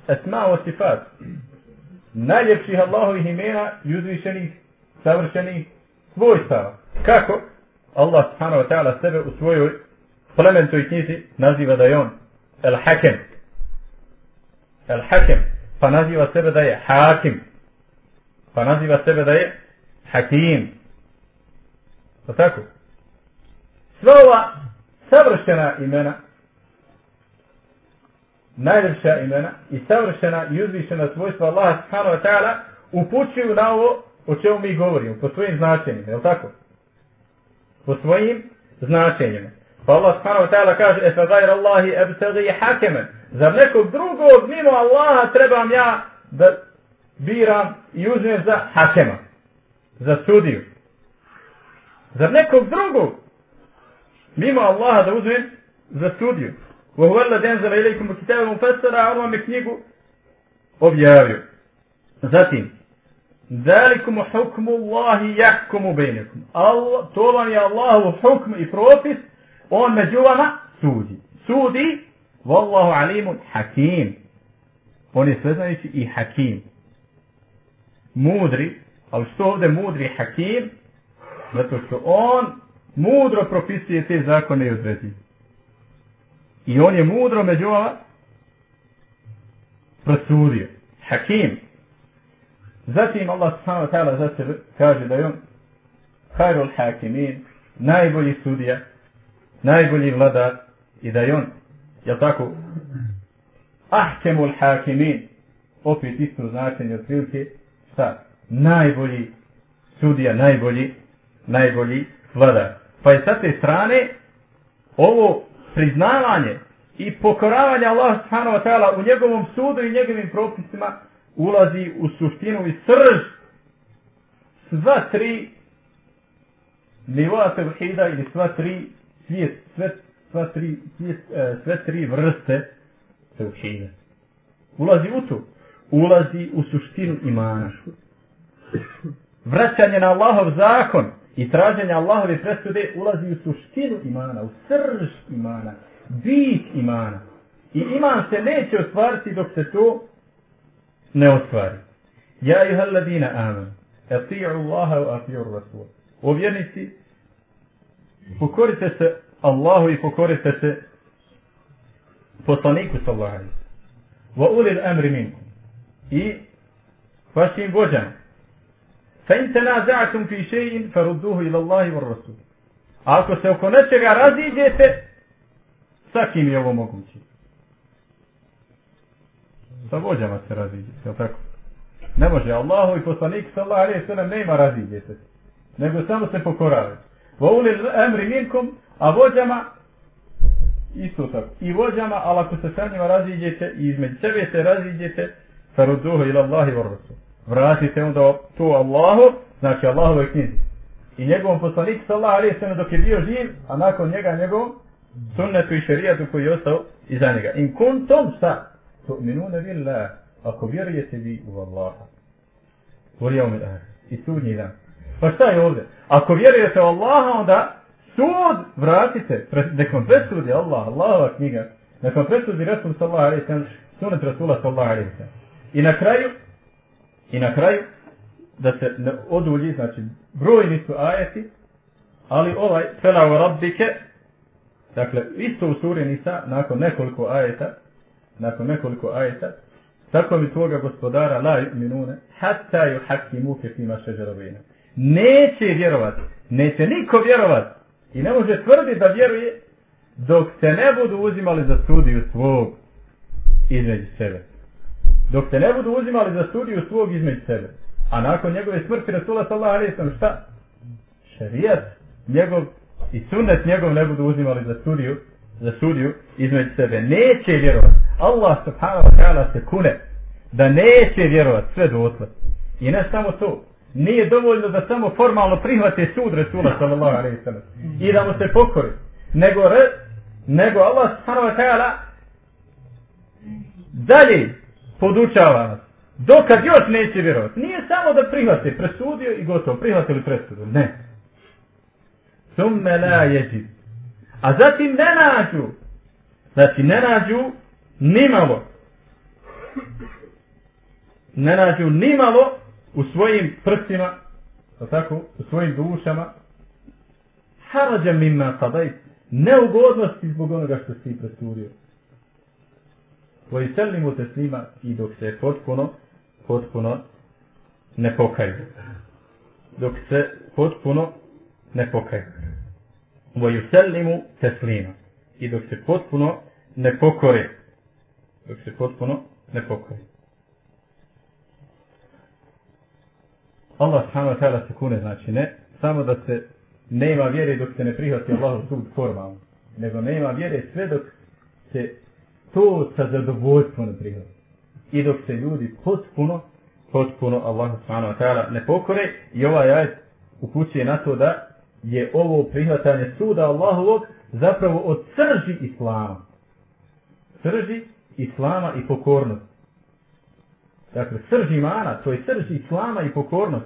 esma o sifat, najljepših Allahovih imena i uzvišenih, savršenih svojstava. Kako? Allah subhanahu wa ta'ala sebe u svojoj plementoj knjizi naziva da je on el-hakem. El-hakem pa naziva sebe da je hakim, pa naziva sebe da je hakim. To tako? Sva ova savršena imena, najljepša imena i savršena i uzvišena svojstva Allaha subhanahu wa ta'ala upućuju na ovo o čemu mi govorimo, po svojim značenjima, je li tako? Po svojim značenjima. Pa Allah subhanahu wa ta'ala kaže, e fa gajra Allahi ebtagi hakemen, Zar nekog drugog mimo Allaha trebam ja da biram i uzmem za hakema, za sudiju? Zar nekog drugog? mimo Allaha da uzmem za studiju. وهو الذي أنزل إليكم الكتاب مفسرا on vam je knjigu objavio. Zatim, ذلكم حكم الله يحكم بينكم. Allah, to vam je Allahov hukm i propis, on među vama sudi. Sudi, Wallahu alimun hakim. On je sveznajući i hakim. Mudri, ali što ovdje mudri hakim? Zato što on mudro propisuje te zakone i odredi. I on je mudro među vama prosudio. Hakim. Zatim Allah subhanahu wa ta'ala za sebe kaže da je on khairul hakimin, najbolji sudija, najbolji vladar i da je on, jel tako, ahkemul hakimin, opet isto značenje otprilike, šta? Najbolji sudija, najbolji, najbolji vladar. Pa je sa te strane ovo priznavanje i pokoravanje Allah subhanahu wa ta'ala u njegovom sudu i njegovim propisima ulazi u suštinu i srž sva tri nivoa tevhida ili sva tri svijet, sve, sva tri, sve tri vrste tevhida. Ulazi u to. Ulazi u suštinu imana. Vraćanje na Allahov zakon i traženje Allahove presude ulazi u suštinu imana, u srž imana, bit imana. I iman se neće ostvariti dok se to ne ostvari. Ja i halladina amen. Ati'u Allaha wa ati'u Rasul. O vjernici, pokorite se Allahu i pokorite se poslaniku sallahu alaihi. Wa ulil amri minkum. I vašim vođama. Fa in tanaza'tum fi shay'in farudduhu ila Allahi wa Rasul. Ako se oko nečega raziđete, sa kim je ovo moguće? Sa vođama se raziđete, je tako? Ne može, Allahu i poslanik sallallahu alejhi ve sellem nema raziđete. Nego samo se pokoravaju. Wa ulil amri minkum, a vođama isto tako. I vođama, ali ako se sa njima raziđete i između sebe se raziđete, farudduhu ila Allahi wa Rasul. Vratite onda to Allahu, znači Allahove knjizi. I njegovom poslaniku sallallahu alejhi ve dok je bio živ, a nakon njega njegovom sunnetu i šerijatu koji je ostao iza njega. In kuntum sa tu'minuna billah, ako vjerujete vi u Allaha. Voli jevmi I sudnji dan. Pa šta je ovdje? Ako vjerujete u Allaha, onda sud vratite. Nekom presudi Allah, Allahova knjiga. Nekom presudi Rasul sallallahu alaihi sallam, sunet Rasula sallallahu alaihi sallam. I na kraju, i na kraju, da se ne odulji, znači brojni su ajeti, ali ovaj, fela u rabbike, dakle, isto u suri Nisa, nakon nekoliko ajeta, nakon nekoliko ajeta, tako mi tvoga gospodara la minune, hatta ju hakimuke fima šeđerovina. Neće vjerovati, neće niko vjerovati i ne može tvrditi da vjeruje dok se ne budu uzimali za studiju svog između sebe. Dok se ne budu uzimali za studiju svog između sebe. A nakon njegove smrti Rasula sallallahu alaihi sallam šta? Šarijat njegov i sunnet njegov ne budu uzimali za studiju, za studiju između sebe. Neće vjerovati. Allah subhanahu wa ta'ala se kune da neće vjerovati sve dotle. I ne samo to. Nije dovoljno da samo formalno prihvate sud Rasula sallallahu alaihi sallam i da mu se pokori. Nego, re, nego Allah subhanahu wa ta'ala dalje podučava nas. Dokad još neće vjerovati. Nije samo da prihvate presudio i gotovo. Prihvatili presudu. Ne. Summe la jeđi. A zatim ne nađu. Znači ne nađu nimalo. Ne nađu nimalo u svojim prstima, tako, u svojim dušama, harađa mimma sadaj, neugodnosti zbog onoga što si presudio. Koji selimo te snima i dok se potpuno, potpuno ne pokaju. Dok se potpuno ne pokaju. Voju sellimu teslima. I dok se potpuno ne pokore. Dok se potpuno ne pokore. Allah subhanahu wa ta'ala se kune, znači ne samo da se nema vjere dok se ne prihvati Allahov sud formalno, nego nema vjere sve dok se to sa zadovoljstvom ne prihvati. I dok se ljudi potpuno, potpuno Allah subhanahu wa ta'ala ne pokore i ovaj ajet upućuje na to da je ovo prihvatanje suda Allahovog zapravo od srži Islama. Srži Islama i pokornost. Dakle, srž imana, to je srž Islama i pokornost.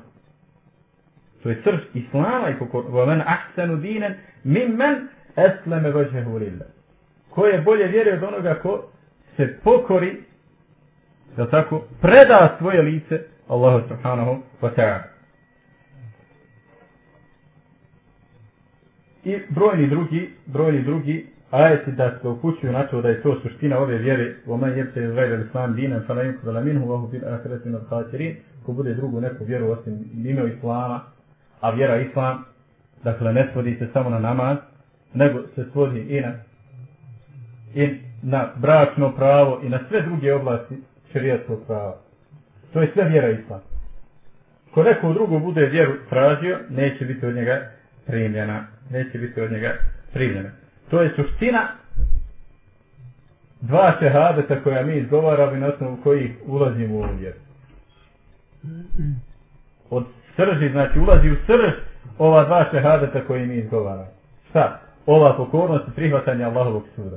To je srž Islama i pokornost. وَمَنْ أَحْسَنُ دِينًا مِمَّنْ أَسْلَمَ وَجْهَهُ لِلَّهِ Ko je bolje vjeruje od onoga ko se pokori, da tako, preda svoje lice Allahu subhanahu wa ta'ala. I brojni drugi, brojni drugi ajeti da se upućuju na to da je to suština ove vjere men jebte gajra islam la yuqbala minhu wa huwa fil akhirati min al-khasirin. Ko bude drugu neku vjeru osim mimo islama a vjera islam dakle ne svodi se samo na namaz nego se svodi i na i na bračno pravo i na sve druge oblasti šerijatskog prava. To je sve vjera islam. Ko neko drugo bude vjeru tražio neće biti od njega primljena neće biti od njega primljena To je suština dva šehadeta koja mi izgovaramo i na osnovu kojih ulazimo u ovu vjeru. Od srži, znači ulazi u srž ova dva šehadeta koje mi izgovaramo. Šta? Ova pokornost i prihvatanje Allahovog suda.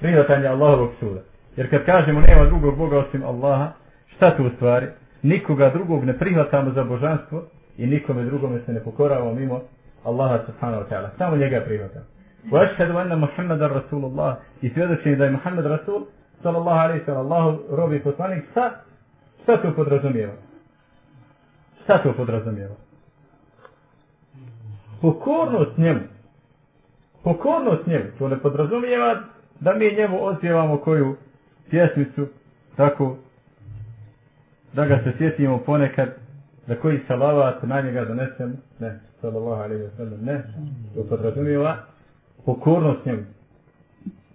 Prihvatanje Allahovog suda. Jer kad kažemo nema drugog Boga osim Allaha, šta tu u stvari? Nikoga drugog ne prihvatamo za božanstvo i nikome drugome se ne pokoravamo mimo Allaha subhanahu wa ta'ala. Samo njega prihvatam. Wa ashhadu anna Muhammadan Rasulullah i svjedočim da je Muhammed Rasul sallallahu alaihi sallam Allahu robi poslanik šta? Šta to podrazumijeva? Šta to podrazumijeva? Pokornost njemu. Pokornost njemu. To ne podrazumijeva da mi njemu odpjevamo koju pjesmicu tako da ga se sjetimo ponekad da koji salavat na njega donesemo. Ne sallallahu alaihi wa sallam, ne, to podrazumijeva pokornost njemu.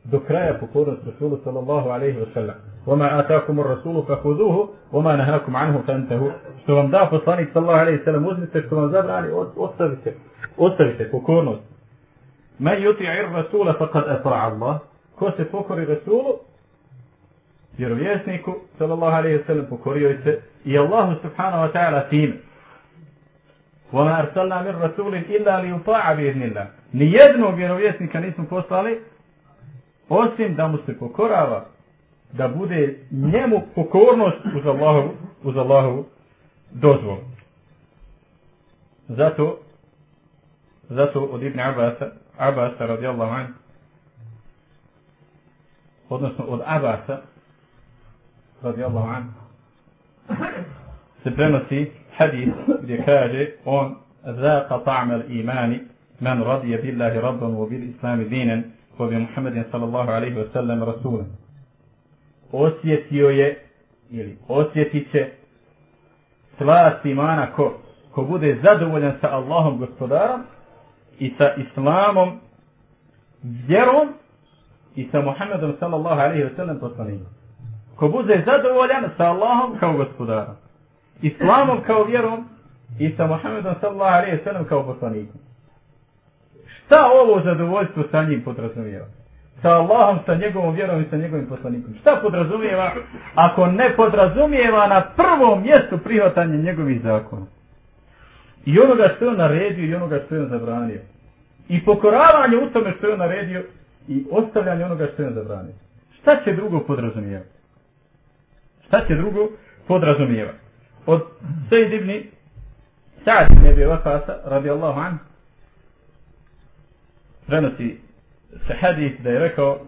Do kraja pokornost Rasulu sallallahu alaihi wa sallam. Oma atakum rasulu fa huduhu, oma nahakum anhu fantahu. Što vam da poslanik sallallahu alaihi wa sallam, uzmite što vam zabrani, ostavite, ostavite pokornost. Men yuti'ir rasula faqad ata'a Allah. Ko se pokori Rasulu, vjerovjesniku, sallallahu alaihi wa sallam, pokorio se i Allahu subhanahu wa ta'ala time. وَمَا أَرْسَلْنَا مِنْ رَسُولٍ إِلَّا لِيُطَاعَ بِإِذْنِ اللَّهِ Nijednog vjerovjesnika nismo poslali osim da mu se pokorava da bude njemu pokornost uz Allahovu, uz Allahovu dozvolu. Zato zato od Ibn Abasa Abasa radijallahu an odnosno od Abasa radijallahu an se prenosi hadis gdje kaže on zaqa ta'mal imani man radiya billahi rabban wa bil islami dinan wa bi Muhammedin sallallahu alaihi wa sallam rasulan. Osjetio je ili osjetit će slast imana ko? Ko bude zadovoljan sa Allahom gospodarom i sa islamom vjerom i sa Muhammedom sallallahu alaihi wa sallam poslanikom. Ko bude zadovoljan sa Allahom kao gospodarom islamom kao vjerom i sa Muhammedom sallallahu alaihi sallam kao poslanikom. Šta ovo zadovoljstvo sa njim podrazumijeva? Sa Allahom, sa njegovom vjerom i sa njegovim poslanikom. Šta podrazumijeva ako ne podrazumijeva na prvom mjestu prihvatanje njegovih zakona? I onoga što je on naredio i onoga što je on zabranio. I pokoravanje u tome što je on naredio i ostavljanje onoga što je on zabranio. Šta će drugo podrazumijevati? Šta će drugo podrazumijevati? Od Sejid ibn Sa'd ibn Abi Waqasa radijallahu an prenosi se hadis da je rekao uh,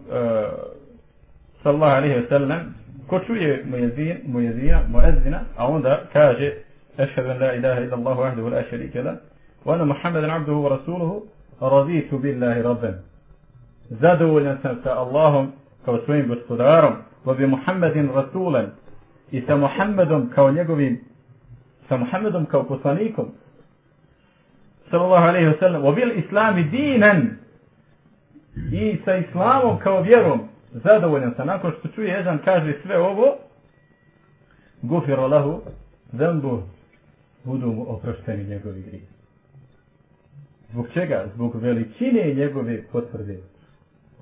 sallallahu alaihi wa sallam ko čuje mujezin, mujezina, muezzina, a onda kaže أشهد أن لا إله إلا الله وحده لا شريك له وأن محمدا عبده ورسوله رضيت بالله ربا zadovoljan sam sa Allahom kao svojim gospodarom wa bi Muhammedin rasulan i sa Muhammedom kao njegovim sa Muhammedom kao poslanikom. Sallallahu alaihi wa sallam. Wa bil islami dinan. I sa islamom kao vjerom. Zadovoljan sam. Nakon što čuje jedan kaže sve ovo gufiro lahu zembu budu mu oprošteni njegovi grije zbog čega? zbog veličine njegove potvrde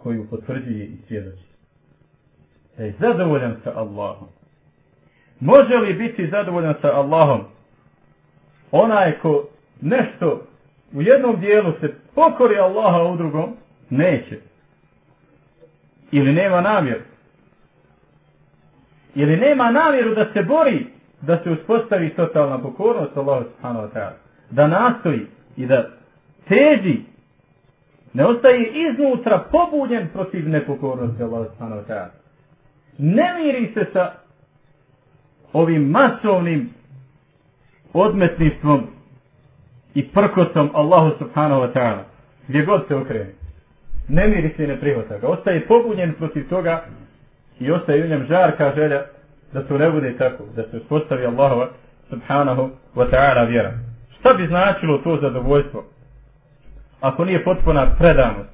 koju potvrđuje i svjedoči. Je zadovoljan sa Allahom. Može li biti zadovoljan sa Allahom onaj ko nešto u jednom dijelu se pokori Allaha, u drugom neće. Ili nema namjeru. Ili nema namjeru da se bori da se uspostavi totalna pokornost Allahu subhanahu wa ta'ala. Da nastoji i da teži ne ostaje iznutra pobudjen protiv nepokornosti Allahu subhanahu wa ta'ala. Ne miri se sa ovim masovnim odmetništvom i prkotom Allahu subhanahu wa ta'ala. Gdje god se okrene. Ne miri se i ne prihvata ga. Ostaje pobunjen protiv toga i ostaje u njem žarka želja da to ne bude tako. Da se uspostavi Allahova subhanahu wa ta'ala vjera. Šta bi značilo to zadovoljstvo? Ako nije potpuna predanost.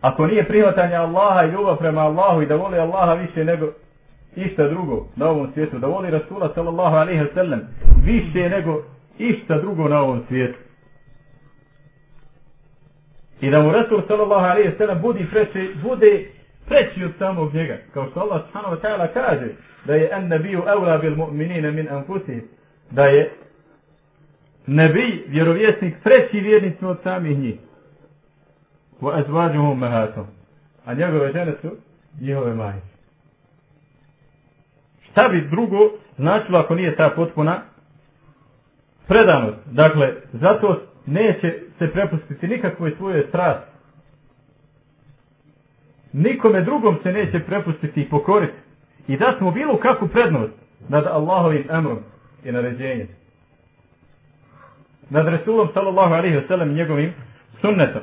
Ako nije prihvatanje Allaha i ljubav prema Allahu i da voli Allaha više nego išta drugo na ovom svijetu. Da voli Rasula sallallahu alaihi sallam više nego išta drugo na ovom svijetu. I da mu Rasul sallallahu alaihi sallam budi preći, bude preći od samog njega. Kao što Allah subhanahu wa ta'ala kaže da je an nabiju evla bil mu'minina min anfusih. Da je nebi, vjerovjesnik, preći vjernicima od samih njih. Wa azvađuhum mahatom. A njegove žene su njihove majke. Šta bi drugo značilo ako nije ta potpuna predanost? Dakle, zato neće se prepustiti nikakvoj svojoj strasti. Nikome drugom se neće prepustiti i pokoriti. I da smo bilo kakvu prednost nad Allahovim emrom i naređenjem. Nad Resulom sallallahu alaihi wa sallam njegovim sunnetom.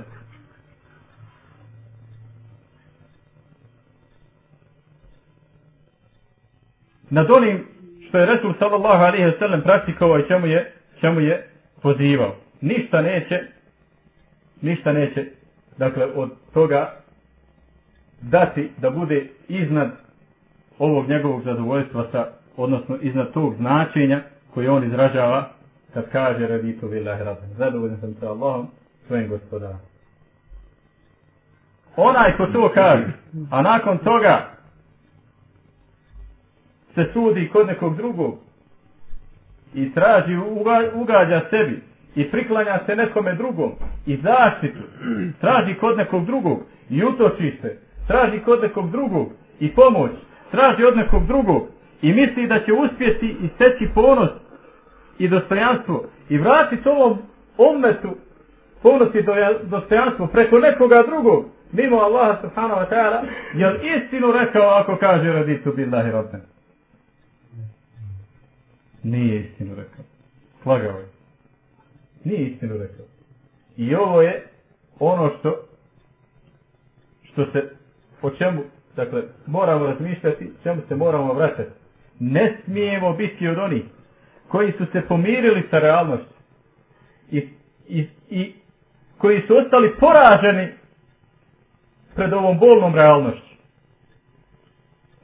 Nad onim što je Resul sallallahu alaihi sallam praktikovao i čemu je, čemu je pozivao. Ništa neće, ništa neće, dakle, od toga dati da bude iznad ovog njegovog zadovoljstva sa, odnosno iznad tog značenja koje on izražava kad kaže raditu billahi rabbi. Zadovoljan sam sa Allahom, svojim gospodarom. Onaj ko to kaže, a nakon toga se sudi kod nekog drugog i traži, ugađa sebi i priklanja se nekome drugom i zaštitu, traži kod nekog drugog i utoči se, traži kod nekog drugog i pomoć, traži od nekog drugog i misli da će uspjeti i steći ponos i dostojanstvo i vratiti ovom ommetu ponos i dostojanstvo preko nekoga drugog mimo Allaha subhanahu wa ta'ala. Jer istinu rekao ako kaže raditu billahi rabben nije istinu rekao. Slagao je. Nije istinu rekao. I ovo je ono što što se o čemu dakle moramo razmišljati, čemu se moramo vraćati. Ne smijemo biti od onih koji su se pomirili sa realnošću i, i, i koji su ostali poraženi pred ovom bolnom realnošću.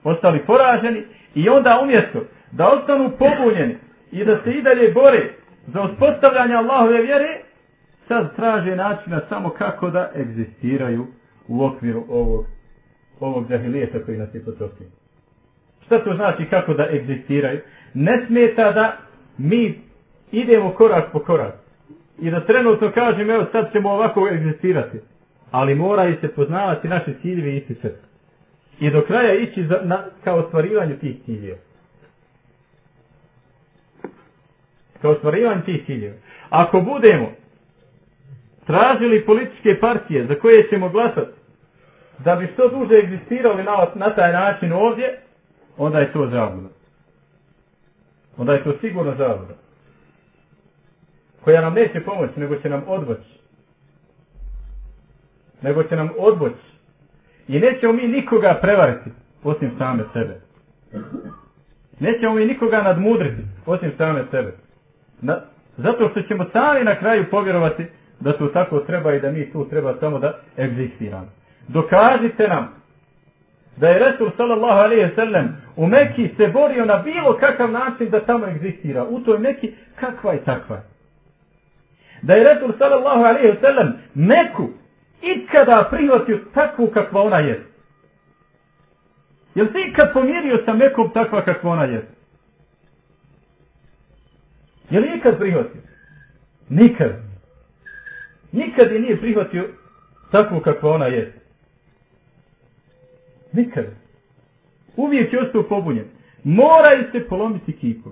Ostali poraženi i onda umjesto da ostanu pobunjeni i da se i dalje bore za uspostavljanje Allahove vjere, sad traže načina samo kako da egzistiraju u okviru ovog, ovog zahilijeta koji nas je potopio. Šta to znači kako da egzistiraju? Ne smeta da mi idemo korak po korak. I da trenutno kažem, evo sad ćemo ovako egzistirati. Ali moraju se poznavati naše ciljevi i isti I do kraja ići za, na, ostvarivanju tih ciljeva. Kao ostvarivanje tih ciljeva. Ako budemo tražili političke partije za koje ćemo glasati da bi što duže egzistirali na, na taj način ovdje, onda je to zavljeno. Onda je to sigurno zavljeno. Koja nam neće pomoći, nego će nam odvoći. Nego će nam odvoći. I nećemo mi nikoga prevariti, osim same sebe. Nećemo mi nikoga nadmudriti, osim same sebe. Na, zato što ćemo sami na kraju povjerovati da to tako treba i da mi tu treba samo da egzistiramo. Dokažite nam da je Resul sallallahu alaihi sallam u Meki se borio na bilo kakav način da tamo egzistira. U toj Meki kakva je takva. Da je Resul sallallahu alaihi sallam Meku ikada prihvatio takvu kakva ona je. Jel ti ikad pomirio sa Mekom takva kakva ona je? Je li ikad prihvatio? Nikad. Nikad je nije prihvatio takvu kakva ona je. Nikad. Uvijek je ostao pobunjen. Moraju se polomiti kipu.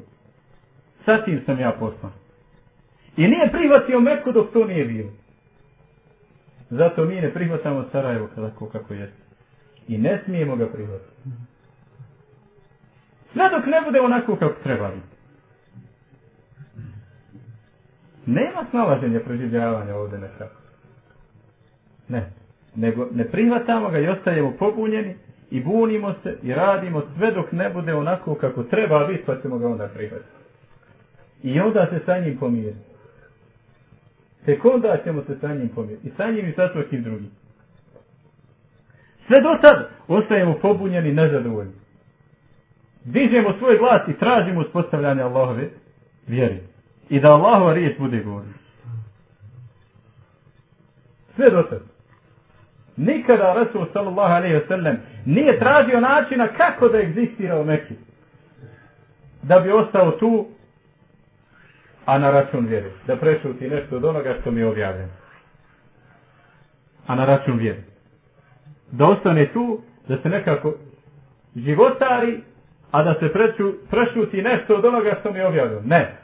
Sa tim sam ja poslan. I nije prihvatio Meku dok to nije bilo. Zato mi ne prihvatamo Sarajevo kako, kako je. I ne smijemo ga prihvatiti. Sve dok ne bude onako kako treba biti. Nema snalaženja proživljavanja ovdje nekako. Ne. Nego ne prihvatamo ga i ostajemo pobunjeni i bunimo se i radimo sve dok ne bude onako kako treba biti pa ćemo ga onda prihvatiti. I onda se sa njim pomiriti. Tek onda ćemo se sa njim pomiriti. I sa njim i sa svakim drugim. Sve do sad ostajemo pobunjeni i nezadovoljni. Dižemo svoj glas i tražimo uspostavljanje Allahove vjeri. I da Allahova riječ bude govorna. Sve do. Nikada Rasul sallallahu alaihi wa sallam nije tražio načina kako da egzistira u. Da bi ostao tu, a na račun vjeri. Da prešuti nešto od onoga što mi je objavljeno. A na račun vjeri. Da ostane tu, da se nekako životari, a da se preču, prešuti nešto od onoga što mi je objavljeno. Ne.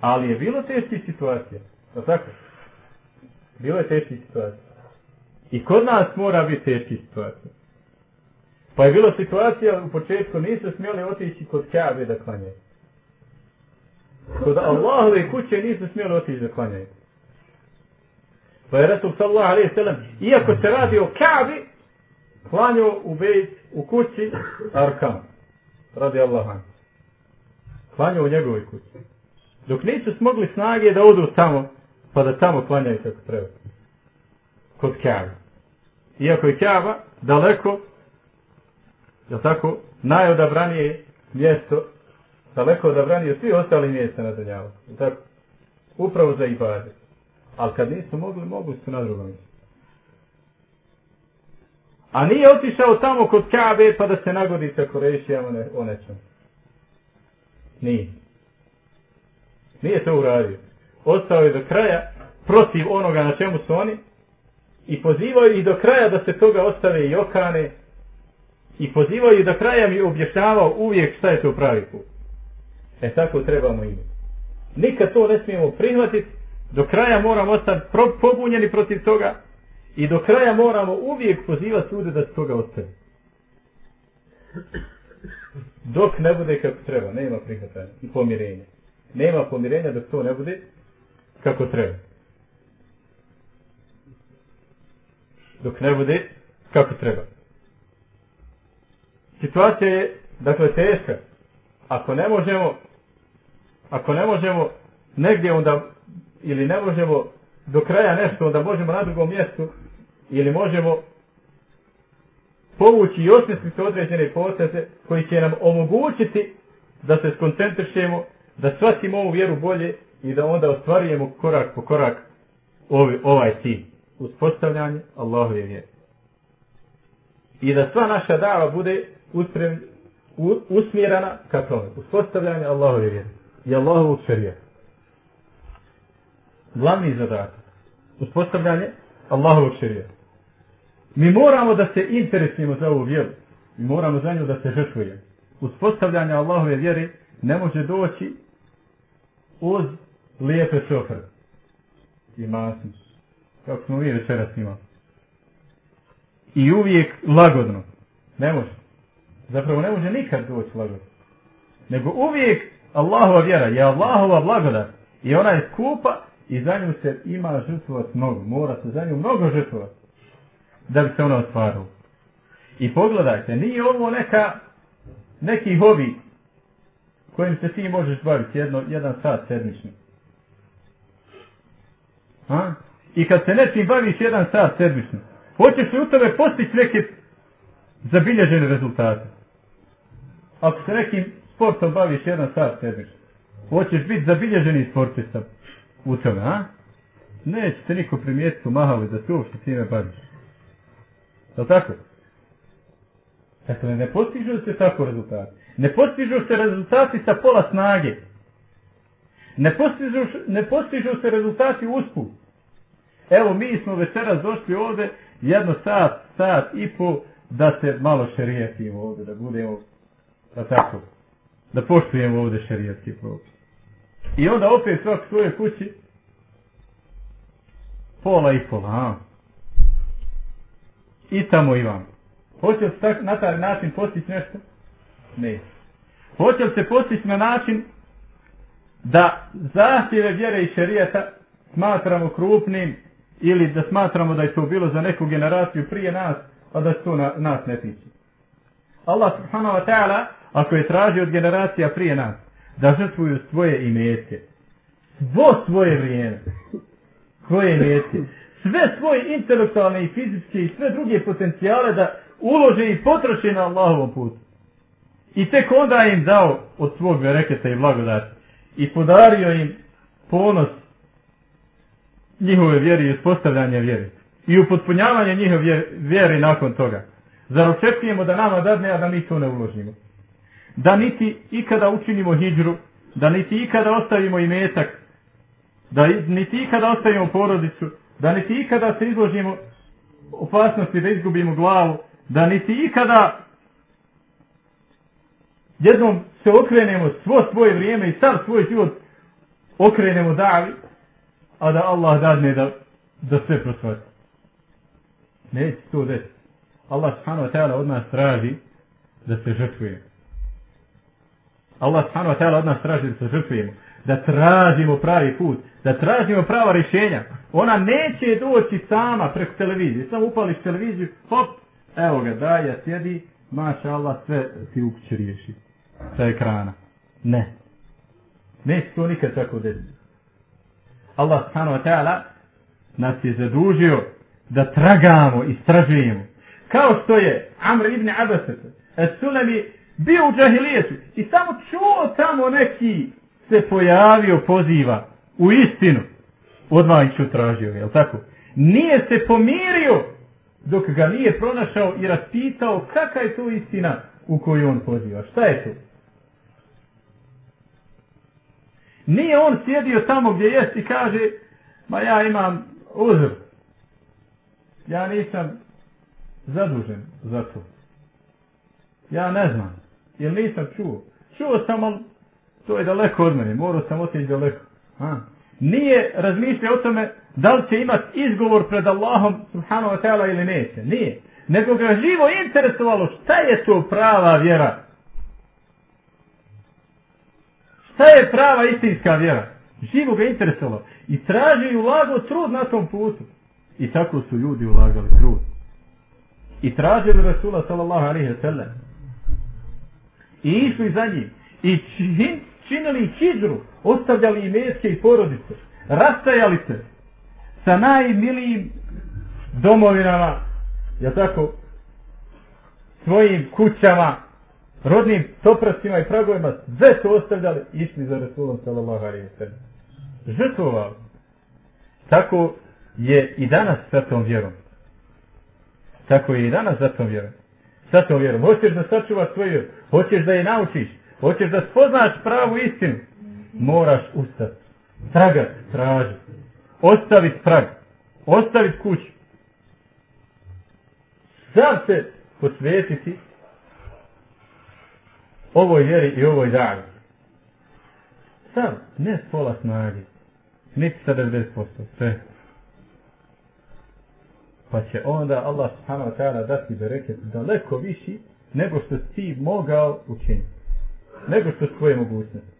Ali je bilo teški situacija. Da tako? Bilo je teški situacija. I kod nas mora biti teški situacija. Pa je bilo situacija u početku nisu smjeli otići kod Kabe da klanjaju. Kod Allahove kuće nisu smjeli otići da klanjaju. Pa je Resul sallallahu alaihi sallam, iako se radi o Kabi, klanjao u bejt, u kući Arkam. Radi Allah. Klanjao u njegovoj kući. Dok nisu smogli snage da odu tamo, pa da tamo klanjaju kako treba. Kod Kabe. Iako je Kaaba daleko, je tako, najodabranije mjesto, daleko odabranije svi ostali mjesta na Dunjavu. Tako, upravo za ibade. Ali kad nisu mogli, mogu su na drugom mjestu. A nije otišao tamo kod Kabe pa da se nagodi sa Korešijama o nečem. Nije. Nije to uradio. Ostao je do kraja protiv onoga na čemu su oni i pozivaju ih do kraja da se toga ostave i okane i pozivaju ih do kraja mi objašnjavao uvijek šta je to pravi put. E tako trebamo imati. Nikad to ne smijemo prihvatiti, do kraja moramo ostati pobunjeni protiv toga i do kraja moramo uvijek pozivati ljude da se toga ostave. Dok ne bude kako treba, nema prihvatanja i pomirenja. Nema pomirenja dok to ne bude kako treba. Dok ne bude kako treba. Situacija je, dakle, teška. Ako ne možemo, ako ne možemo negdje onda, ili ne možemo do kraja nešto, onda možemo na drugom mjestu, ili možemo povući i osmisliti određene poteze koji će nam omogućiti da se skoncentrišemo, da shvatimo ovu vjeru bolje i da onda ostvarujemo korak po korak ovaj, ovaj cilj. Uspostavljanje Allahove vjere. I da sva naša dava bude usprem, u, usmjerana ka tome. Uspostavljanje Allahove vjere. I Allahovog šarija. Glavni zadatak. Uspostavljanje Allahovog šarija. Mi moramo da se interesujemo za ovu vjeru. Mi moramo za nju da se žrtvujemo. Uspostavljanje Allahove vjere ne može doći uz lijepe šofre. I masni. Kako smo vi večeras imali. I uvijek lagodno. Ne može. Zapravo ne može nikad doći lagodno. Nego uvijek Allahova vjera je Allahova blagodat. I ona je skupa i za nju se ima žrtvovat mnogo. Mora se za nju mnogo žrtvovat. Da bi se ona ostvarila. I pogledajte, nije ovo neka, neki hobi kojim se ti možeš baviti jedno, jedan sat sedmično. A? I kad se nečim baviš jedan sat sedmično, hoćeš li u tome postići neke zabilježene rezultate? Ako se nekim sportom baviš jedan sat sedmično, hoćeš biti zabilježeni sportista u tome, a? Neće te niko primijetiti u mahali da se uopšte time baviš. Je tako? Dakle, ne postižu se tako rezultati. Ne postižu se rezultati sa pola snage. Ne postižu, ne postižu se rezultati usput. Evo, mi smo večeras došli ovdje jedno sat, sat i pol da se malo šerijetimo ovdje, da budemo, da tako, da poštujemo ovdje šerijetski propis. I onda opet svak svoje kući, pola i pola, a? I tamo i vam. Hoće na taj način postići nešto? Ne. Hoće li se postići na način da zahtjeve vjere i šerijeta smatramo krupnim ili da smatramo da je to bilo za neku generaciju prije nas, a da to na, nas ne tiče. Allah subhanahu wa ta'ala, ako je tražio od generacija prije nas, da žrtvuju svoje imetke, svo svoje vrijeme, svoje imetke, sve svoje intelektualne i fizičke i sve druge potencijale da ulože i potroše na Allahovom putu. I tek onda im dao od svog vereketa i blagodati i podario im ponos njihove vjeri i uspostavljanje vjeri. I upotpunjavanje njihove vjeri nakon toga. Zar očekujemo da nama dadne, a da mi to ne uložimo? Da niti ikada učinimo hijđru, da niti ikada ostavimo imetak, da niti ikada ostavimo porodicu, da niti ikada se izložimo opasnosti da izgubimo glavu, da niti ikada jednom se okrenemo svo svoje vrijeme i sad svoj život okrenemo davi, a da Allah dadne da, da sve prosvati. Neće to desiti. Allah subhanahu wa ta'ala od nas traži da se žrtvuje. Allah subhanahu wa ta'ala od nas traži da se žrtvujemo. Da tražimo pravi put. Da tražimo prava rješenja. Ona neće doći sama preko televizije. Samo upališ televiziju, hop, evo ga, daj, ja sjedi, maša Allah, sve ti u kući riješi. Sa ekrana. Ne. Neće to nikad tako desiti. Allah subhanahu wa ta'ala nas je zadužio da tragamo, istražujemo. Kao što je Amr ibn Abbas Sulemi bio u džahilijetu i samo čuo tamo neki se pojavio, poziva u istinu. Odmah ću tražio, jel tako? Nije se pomirio dok ga nije pronašao i raspitao kakva je to istina u koju on poziva. Šta je to? Nije on sjedio tamo gdje jest i kaže, ma ja imam uzr. Ja nisam zadužen za to. Ja ne znam. Jer nisam čuo. Čuo sam, ali to je daleko od mene. Morao sam otići daleko. Ha. Nije razmišljao o tome da li će imati izgovor pred Allahom subhanahu wa ta'ala ili neće. Nije. Nego ga živo interesovalo šta je to prava vjera. Šta je prava istinska vjera? Živo ga interesovalo. I traži i ulago trud na tom putu. I tako su ljudi ulagali trud. I tražili Rasula sallallahu alaihi sallam. I išli za njim. I čin, činili hidru. Ostavljali i meske i porodice. Rastajali se. Sa najmilijim domovinama. Ja tako? Svojim kućama rodnim toprastima i pragovima, sve su ostavljali i išli za Rasulom sallallahu alaihi. Žrtvovali. Tako je i danas sa tom vjerom. Tako je i danas sa tom vjerom. Sa tom vjerom. Hoćeš da sačuvaš svoju vjeru. Hoćeš da je naučiš. Hoćeš da spoznaš pravu istinu. Moraš ustati. Tragat, traži. Ostavit prag. Ostavit kuću. Sam se posvetiti ovoj vjeri i ovoj dan. Sam, ne s pola snagi, niti sa 90%, sve. Pa će onda Allah subhanahu wa ta'ala dati bereket daleko viši nego što si mogao učiniti. Nego što svoje mogućnosti.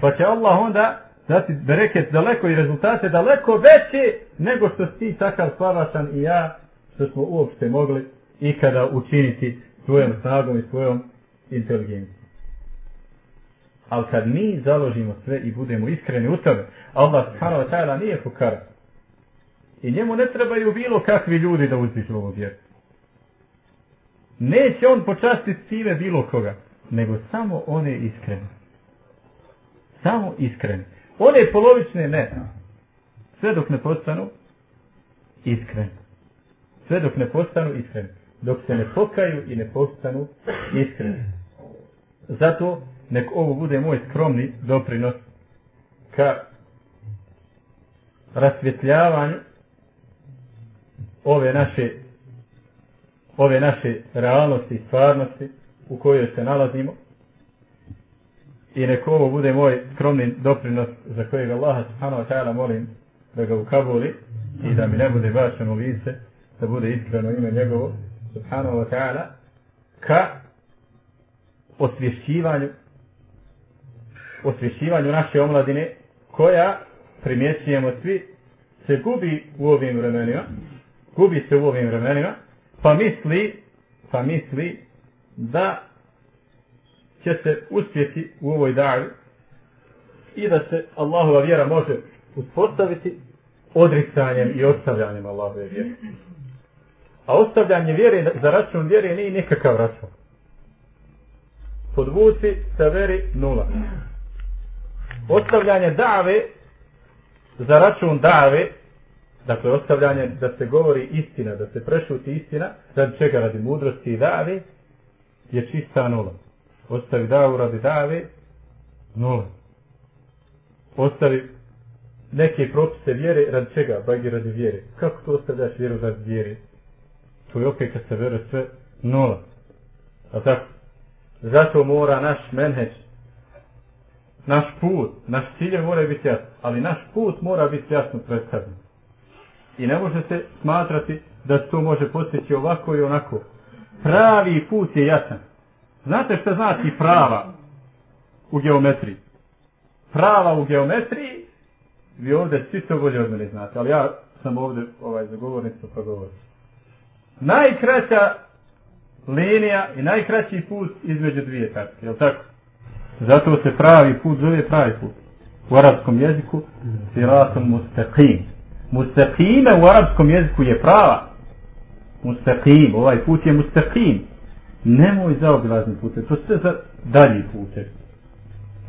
Pa će Allah onda dati bereket daleko i rezultate daleko veće nego što si takav slavašan i ja što smo uopšte mogli ikada učiniti svojom snagom i svojom inteligencijom. Ali kad mi založimo sve i budemo iskreni u tome, Allah subhanahu wa ta'ala nije fukara. I njemu ne trebaju bilo kakvi ljudi da uzdižu ovu vjeru. Neće on počastiti time bilo koga, nego samo one iskrene. Samo iskrene. One polovične ne. Sve dok ne postanu iskreni. Sve dok ne postanu iskreni. Dok se ne pokaju i ne postanu iskreni. Zato nek ovo bude moj skromni doprinos ka rasvjetljavanju ove naše ove naše realnosti i stvarnosti u kojoj se nalazimo. I neko ovo bude moj skromni doprinos za kojeg Allaha subhanahu wa ta'ala molim da ga ukabuli i da mi ne bude bačeno lice da bude iskreno ime njegovo subhanahu wa ta'ala ka osvješćivanju osvješćivanju naše omladine koja primjećujemo svi se gubi u ovim vremenima gubi se u ovim vremenima pa misli pa misli da će se uspjeti u ovoj davi i da se Allahova vjera može uspostaviti odricanjem i ostavljanjem Allahove vjere. A ostavljanje vjere za račun vjere nije nikakav račun. Podvuci sa veri nula. Ostavljanje dave za račun dave, dakle ostavljanje da se govori istina, da se prešuti istina, radi čega radi mudrosti i dave, je čista nula. Ostavi davu radi dave, nula. Ostavi neke propise vjere, radi čega? Bagi radi vjere. Kako to ostavljaš vjeru radi vjere? To je opet kad se vjeruje sve nula. A tako? Zato mora naš menheć, naš put, naš cilj mora biti jasno, ali naš put mora biti jasno predstavljen. I ne može se smatrati da se to može postići ovako i onako. Pravi put je jasan. Znate što znači prava u geometriji? Prava u geometriji, vi ovdje svi to bolje od mene znate, ali ja sam ovdje ovaj, za govornicu pa govorim. Najkraća linija i najkraći put između dvije tačke, je tako? Zato se pravi put zove pravi put. U arapskom jeziku siratom mustaqim. Mustaqime u arapskom jeziku je prava. Mustaqim, ovaj put je mustaqim. Nemoj zaobilazni pute, to sve za dalji pute.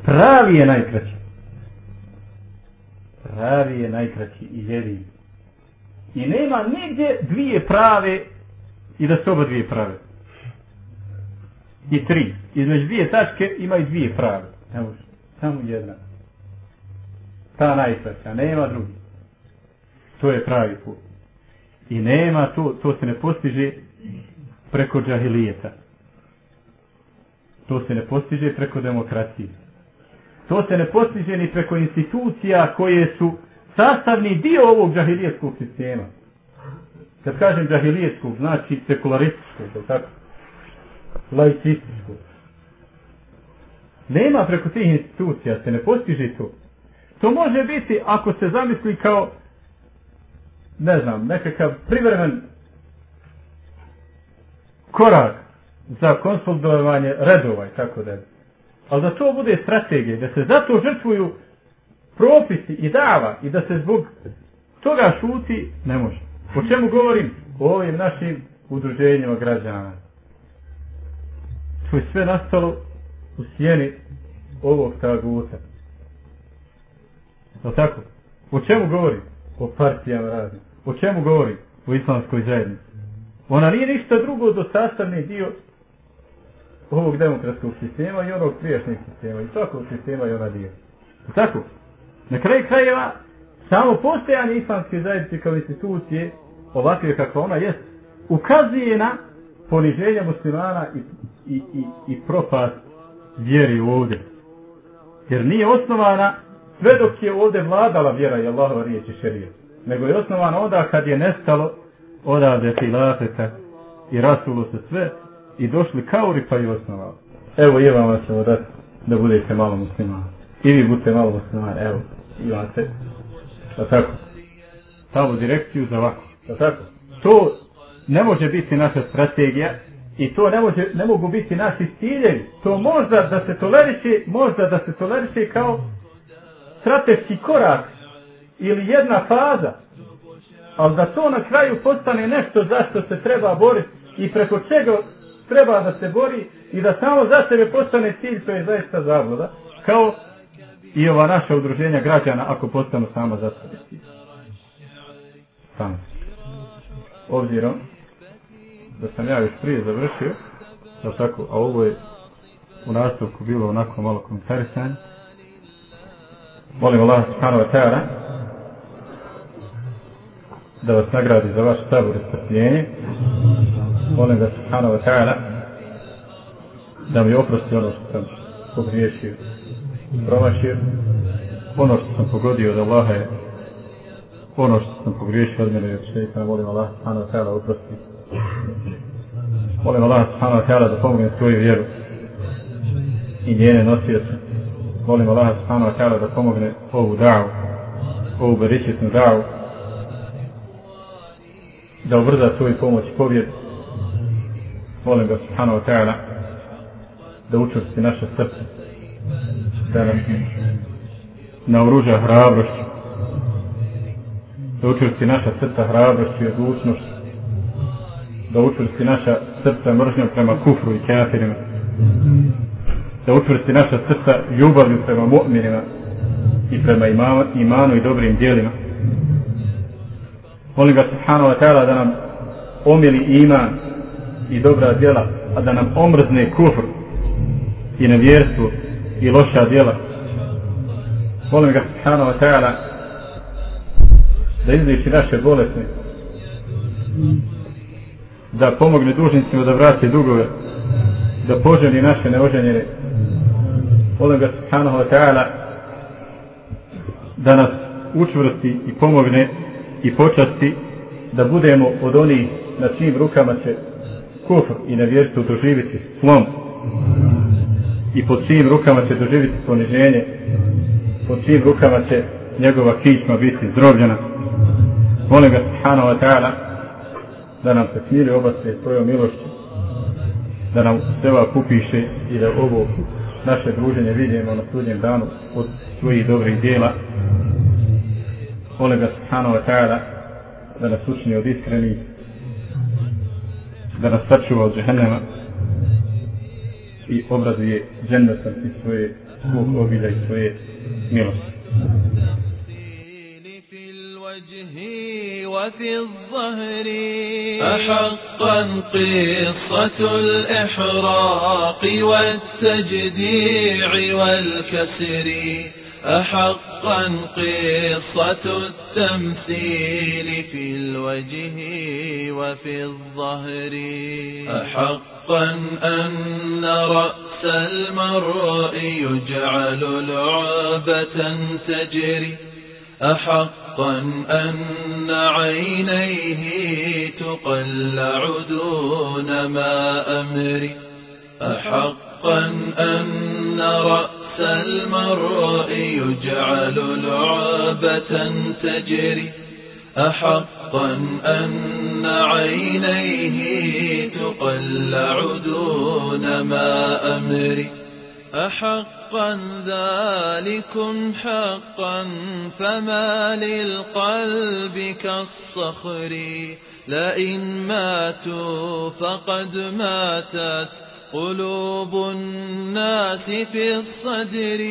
Pravi je najkraći. Pravi je najkraći i jedini. I nema nigdje dvije prave i da se oba dvije prave. I tri. Između dvije tačke ima i dvije prave. Evo, samo jedna. Ta najkraća, nema drugi. To je pravi put. I nema to, to se ne postiže preko džahilijeta. To se ne postiže preko demokracije. To se ne postiže ni preko institucija koje su sastavni dio ovog džahilijetskog sistema. Kad kažem džahilijetskog, znači sekularističkog, tako? Laicističkog. Nema preko tih institucija, se ne postiže to. To može biti ako se zamisli kao, ne znam, nekakav privremen korak za konsolidovanje redova i tako da. Ali da to bude strategija, da se zato žrtvuju propisi i dava i da se zbog toga šuti, ne može. O čemu govorim? O ovim našim udruženjima građana. To je sve nastalo u sjeni ovog taguta. O tako? O čemu govorim? O partijama raznim. O čemu govorim? O islamskoj zajednici. Ona nije ništa drugo do sastavni dio ovog demokratskog sistema i onog prijašnjeg sistema. I svakog sistema i ona dio. O tako? Na kraju krajeva, samo postojanje islamske zajednice kao institucije, ovakve kakva ona jest, ukazuje na poniženje muslimana i, i, i, i propast vjeri ovdje. Jer nije osnovana sve dok je ovdje vladala vjera i Allahova riječ i. Nego je osnovana onda kad je nestalo odavde hilafeta i rasulo se sve i došli kauri pa i osnovali. Evo je vam ćemo dati da budete malo muslimani. I vi budete malo muslimani, evo, imate. Da tako. Stavu direkciju za ovako. Da tako. To ne može biti naša strategija i to ne, može, ne mogu biti naši ciljevi. To možda da se toleriše, možda da se toleriše kao strateški korak ili jedna faza. Ali da to na kraju postane nešto za što se treba boriti i preko čega treba da se bori i da samo za sebe postane cilj, to je zaista zabluda. Kao i ova naša udruženja građana ako postanu sama za sebe cilj. Obzirom da sam ja još prije završio, da tako, a ovo je u nastavku bilo onako malo komentarisanje, Molim Allah subhanahu wa ta'ala da vas nagradi za vaš sabor i strpljenje. Molim ga subhanahu wa ta'ala da mi oprosti ono što sam pogriješio promašio. Ono što sam pogodio od Allaha je ono što sam pogriješio od mene i od šeitana. Molim Allah subhanahu wa ta'ala oprosti. Molim Allah subhanahu wa ta'ala da pomogne svoju vjeru i njene nosioce. Molim Allah subhanahu wa ta'ala da pomogne ovu davu, ovu beričetnu davu, da ubrza svoju pomoć i pobjed. Molim ga subhanahu wa ta'ala da učvrsti naše srce, da nas naoruža hrabrošću, da učvrsti naša srca hrabrošću i odlučnošću, da učvrsti naša srca mržnjom prema kufru i kafirima, da učvrsti naša srca ljubavlju prema mu'minima i prema imanu, imanu i dobrim dijelima. Molim ga subhanahu wa ta'ala da nam omili iman i dobra djela, a da nam omrzne kufr i nevjerstvo i loša djela. Molim ga subhanahu wa ta'ala da izliči naše bolesne, da pomogne dužnicima da vrati dugove, da poženi naše neoženjene. Molim ga subhanahu wa ta'ala da nas učvrsti i pomogne i počasti da budemo od onih na čijim rukama će kufr i nevjerstvo doživiti slom i pod čijim rukama će doživiti poniženje pod čijim rukama će njegova kičma biti zdrobljena molim ga subhanahu wa ta'ala da nam se smiri obasne svojom milošću da nam seva kupiše i da ovo naše druženje vidimo na sudnjem danu od svojih dobrih dijela molim ga subhanahu wa ta'ala da nas učini od iskrenih da nas sačuva od džehennema i obrazuje džennetom i svoje svog obilja i svoje milosti. الوجه وفي الظهر. أحقا قصة الإحراق والتجديع والكسر. أحقا قصة التمثيل في الوجه وفي الظهر. أحقا أن رأس المرء يجعل لعبة تجري. أحقا أن عينيه تقلع دون ما أمر. أحقا أن رأس المرء يجعل لعبة تجري. أحقا أن عينيه تقلع دون ما أمر. أحقا ذلكم حقا فما للقلب كالصخر. لئن ماتوا فقد ماتت قلوب الناس في الصدر.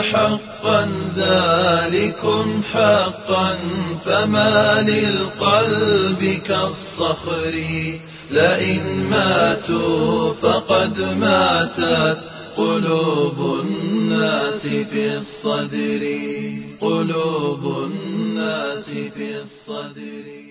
أحقا ذلكم حقا فما للقلب كالصخر. لئن ماتوا فقد ماتت قلوب الناس في الصدر قلوب الناس في الصدر.